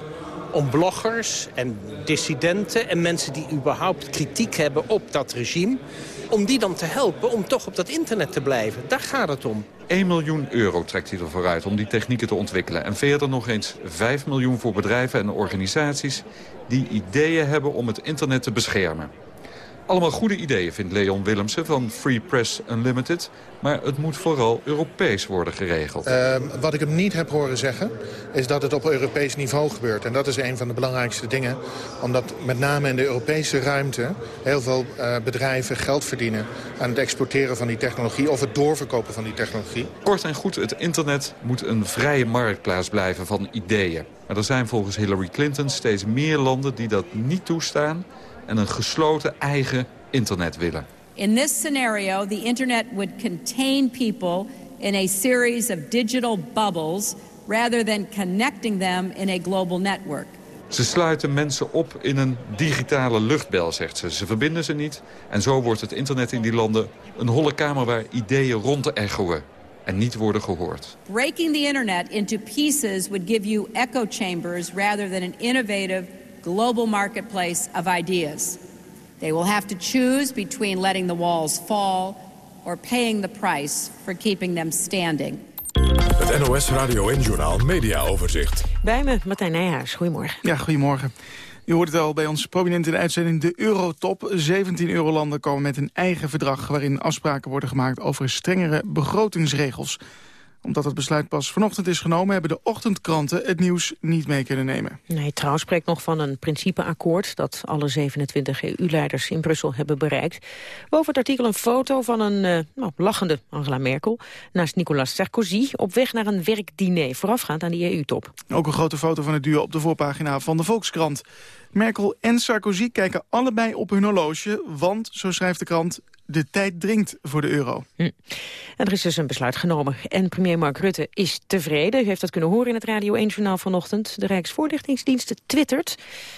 om bloggers en dissidenten en mensen die überhaupt kritiek hebben op dat regime... om die dan te helpen om toch op dat internet te blijven. Daar gaat het om. 1 miljoen euro trekt hij ervoor uit om die technieken te ontwikkelen. En verder nog eens 5 miljoen voor bedrijven en organisaties... die ideeën hebben om het internet te beschermen. Allemaal goede ideeën, vindt Leon Willemsen van Free Press Unlimited. Maar het moet vooral Europees worden geregeld. Uh, wat ik hem niet heb horen zeggen, is dat het op Europees niveau gebeurt. En dat is een van de belangrijkste dingen. Omdat met name in de Europese ruimte heel veel uh, bedrijven geld verdienen... aan het exporteren van die technologie of het doorverkopen van die technologie. Kort en goed, het internet moet een vrije marktplaats blijven van ideeën. Maar er zijn volgens Hillary Clinton steeds meer landen die dat niet toestaan en een gesloten eigen internet willen. In this scenario, the internet would contain people in a series of digital bubbles rather than connecting them in a global network. Ze sluiten mensen op in een digitale luchtbel, zegt ze. Ze verbinden ze niet en zo wordt het internet in die landen een holle kamer waar ideeën rond te echoen en niet worden gehoord. Breaking the internet into pieces would give you echo chambers rather than an innovative global marketplace of ideas. They will have to choose between letting the walls fall or paying the price for keeping them standing. Het NOS Radio en Journaal Media Overzicht. Bij me, Martijn Nijhuis. Goedemorgen. Ja, goedemorgen. U hoort het al bij ons prominent in de uitzending. De Eurotop. 17 eurolanden komen met een eigen verdrag... waarin afspraken worden gemaakt over strengere begrotingsregels omdat het besluit pas vanochtend is genomen... hebben de ochtendkranten het nieuws niet mee kunnen nemen. Nee, trouwens spreekt nog van een principeakkoord... dat alle 27 EU-leiders in Brussel hebben bereikt. Boven het artikel een foto van een uh, nou, lachende Angela Merkel... naast Nicolas Sarkozy op weg naar een werkdiner... voorafgaand aan die EU-top. Ook een grote foto van het duo op de voorpagina van de Volkskrant. Merkel en Sarkozy kijken allebei op hun horloge... want, zo schrijft de krant, de tijd dringt voor de euro. Hm. En er is dus een besluit genomen. En premier Mark Rutte is tevreden. U heeft dat kunnen horen in het Radio 1-journaal vanochtend. De Rijksvoorlichtingsdienst twittert.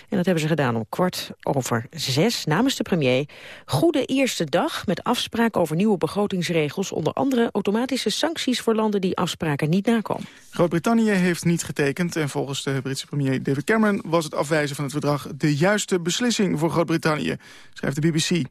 En dat hebben ze gedaan om kwart over zes namens de premier. Goede eerste dag met afspraak over nieuwe begrotingsregels. Onder andere automatische sancties voor landen die afspraken niet nakomen. Groot-Brittannië heeft niet getekend. En volgens de Britse premier David Cameron was het afwijzen van het verdrag de juiste beslissing voor Groot-Brittannië, schrijft de BBC.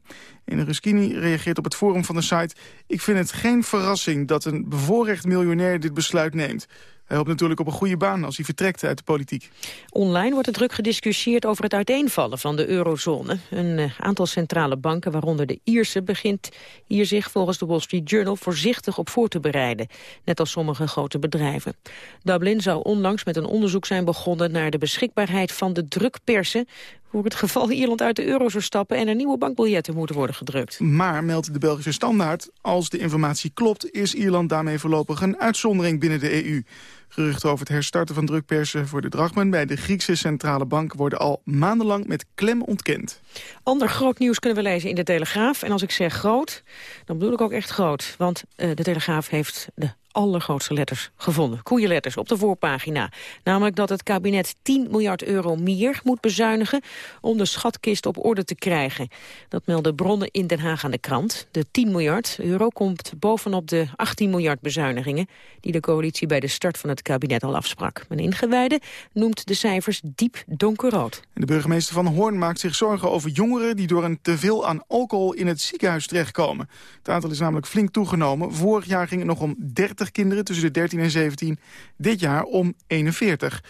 En Ruskini reageert op het forum van de site... ik vind het geen verrassing dat een bevoorrecht miljonair dit besluit neemt. Hij hoopt natuurlijk op een goede baan als hij vertrekt uit de politiek. Online wordt er druk gediscussieerd over het uiteenvallen van de eurozone. Een uh, aantal centrale banken, waaronder de Ierse, begint hier zich volgens de Wall Street Journal voorzichtig op voor te bereiden. Net als sommige grote bedrijven. Dublin zou onlangs met een onderzoek zijn begonnen naar de beschikbaarheid van de drukpersen voor het geval Ierland uit de euro zou stappen en er nieuwe bankbiljetten moeten worden gedrukt. Maar, meldt de Belgische Standaard, als de informatie klopt... is Ierland daarmee voorlopig een uitzondering binnen de EU. Geruchten over het herstarten van drukpersen voor de drachmen... bij de Griekse Centrale Bank worden al maandenlang met klem ontkend. Ander groot nieuws kunnen we lezen in de Telegraaf. En als ik zeg groot, dan bedoel ik ook echt groot. Want uh, de Telegraaf heeft de allergrootste letters gevonden. Koeienletters op de voorpagina. Namelijk dat het kabinet 10 miljard euro meer moet bezuinigen... om de schatkist op orde te krijgen. Dat melden bronnen in Den Haag aan de krant. De 10 miljard euro komt bovenop de 18 miljard bezuinigingen... die de coalitie bij de start van het kabinet al afsprak. Een ingewijde noemt de cijfers diep donkerrood. De burgemeester van Hoorn maakt zich zorgen over jongeren... die door een teveel aan alcohol in het ziekenhuis terechtkomen. Het aantal is namelijk flink toegenomen. Vorig jaar ging het nog om 30 kinderen tussen de 13 en 17. Dit jaar om 41.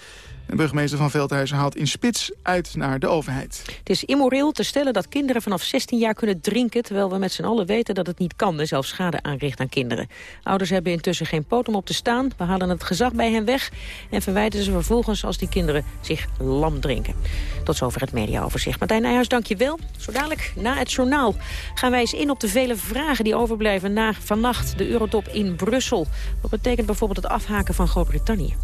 De burgemeester van Veldhuizen haalt in spits uit naar de overheid. Het is immoreel te stellen dat kinderen vanaf 16 jaar kunnen drinken... terwijl we met z'n allen weten dat het niet kan en zelfs schade aanricht aan kinderen. Ouders hebben intussen geen poot om op te staan. We halen het gezag bij hen weg en verwijten ze vervolgens als die kinderen zich lam drinken. Tot zover het mediaoverzicht. Martijn Nijhuis, dank je wel. Zo dadelijk, na het journaal, gaan wij eens in op de vele vragen die overblijven... na vannacht de Eurotop in Brussel. Wat betekent bijvoorbeeld het afhaken van Groot-Brittannië?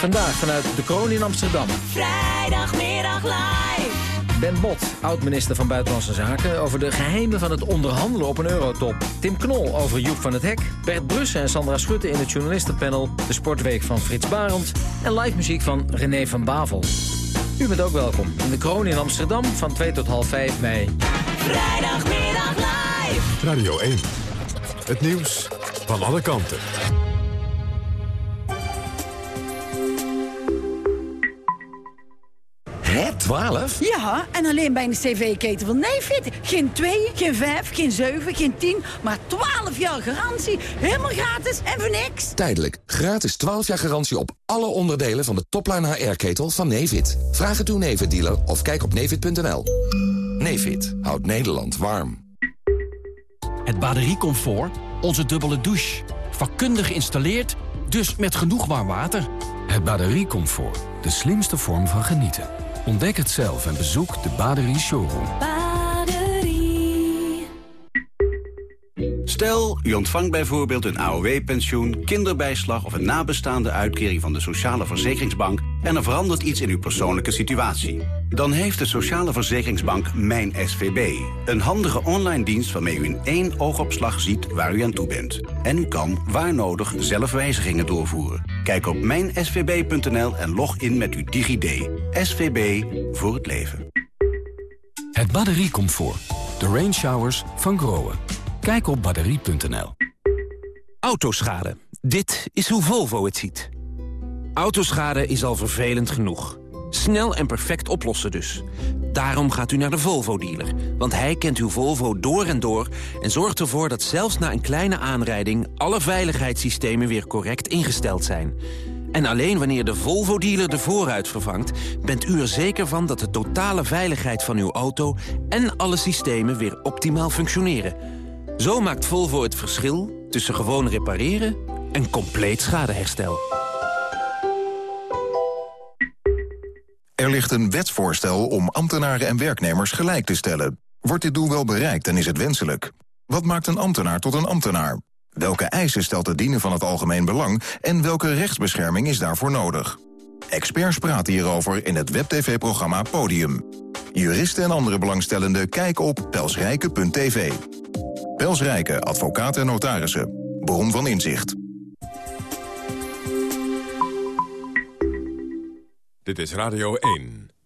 Vandaag vanuit de kroon in Amsterdam. Vrijdagmiddag live. Ben Bot, oud-minister van Buitenlandse Zaken... over de geheimen van het onderhandelen op een eurotop. Tim Knol over Joep van het Hek. Bert Brussen en Sandra Schutte in het journalistenpanel. De Sportweek van Frits Barend. En live muziek van René van Bavel. U bent ook welkom in de kroon in Amsterdam van 2 tot half 5 mei. Vrijdagmiddag live. Radio 1. Het nieuws van alle kanten. Hè, 12? Ja, en alleen bij een cv-keten van Nefit. Geen 2, geen 5, geen 7, geen 10, maar 12 jaar garantie. Helemaal gratis en voor niks. Tijdelijk. Gratis 12 jaar garantie op alle onderdelen van de topline HR-ketel van Nefit. Vraag het uw Nefit-dealer of kijk op nefit.nl. Nefit houdt Nederland warm. Het batteriecomfort, onze dubbele douche. Vakkundig geïnstalleerd, dus met genoeg warm water. Het batteriecomfort, de slimste vorm van genieten. Ontdek het zelf en bezoek de Baderie Showroom. Baderie. Stel, u ontvangt bijvoorbeeld een AOW-pensioen, kinderbijslag... of een nabestaande uitkering van de Sociale Verzekeringsbank... en er verandert iets in uw persoonlijke situatie. Dan heeft de Sociale Verzekeringsbank Mijn SVB. Een handige online dienst waarmee u in één oogopslag ziet waar u aan toe bent. En u kan, waar nodig, zelf wijzigingen doorvoeren. Kijk op mijnsvb.nl en log in met uw DigiD. SVB voor het leven. Het batteriecomfort. De rain showers van Groen. Kijk op batterie.nl. Autoschade. Dit is hoe Volvo het ziet. Autoschade is al vervelend genoeg. Snel en perfect oplossen dus. Daarom gaat u naar de Volvo-dealer. Want hij kent uw Volvo door en door... en zorgt ervoor dat zelfs na een kleine aanrijding... alle veiligheidssystemen weer correct ingesteld zijn. En alleen wanneer de Volvo-dealer de voorruit vervangt... bent u er zeker van dat de totale veiligheid van uw auto... en alle systemen weer optimaal functioneren. Zo maakt Volvo het verschil tussen gewoon repareren... en compleet schadeherstel. Er ligt een wetsvoorstel om ambtenaren en werknemers gelijk te stellen. Wordt dit doel wel bereikt en is het wenselijk? Wat maakt een ambtenaar tot een ambtenaar? Welke eisen stelt het dienen van het algemeen belang... en welke rechtsbescherming is daarvoor nodig? Experts praten hierover in het WebTV-programma Podium. Juristen en andere belangstellenden kijken op pelsrijke.tv. Pelsrijke, advocaat en notarissen. Bron van inzicht. Dit is Radio 1.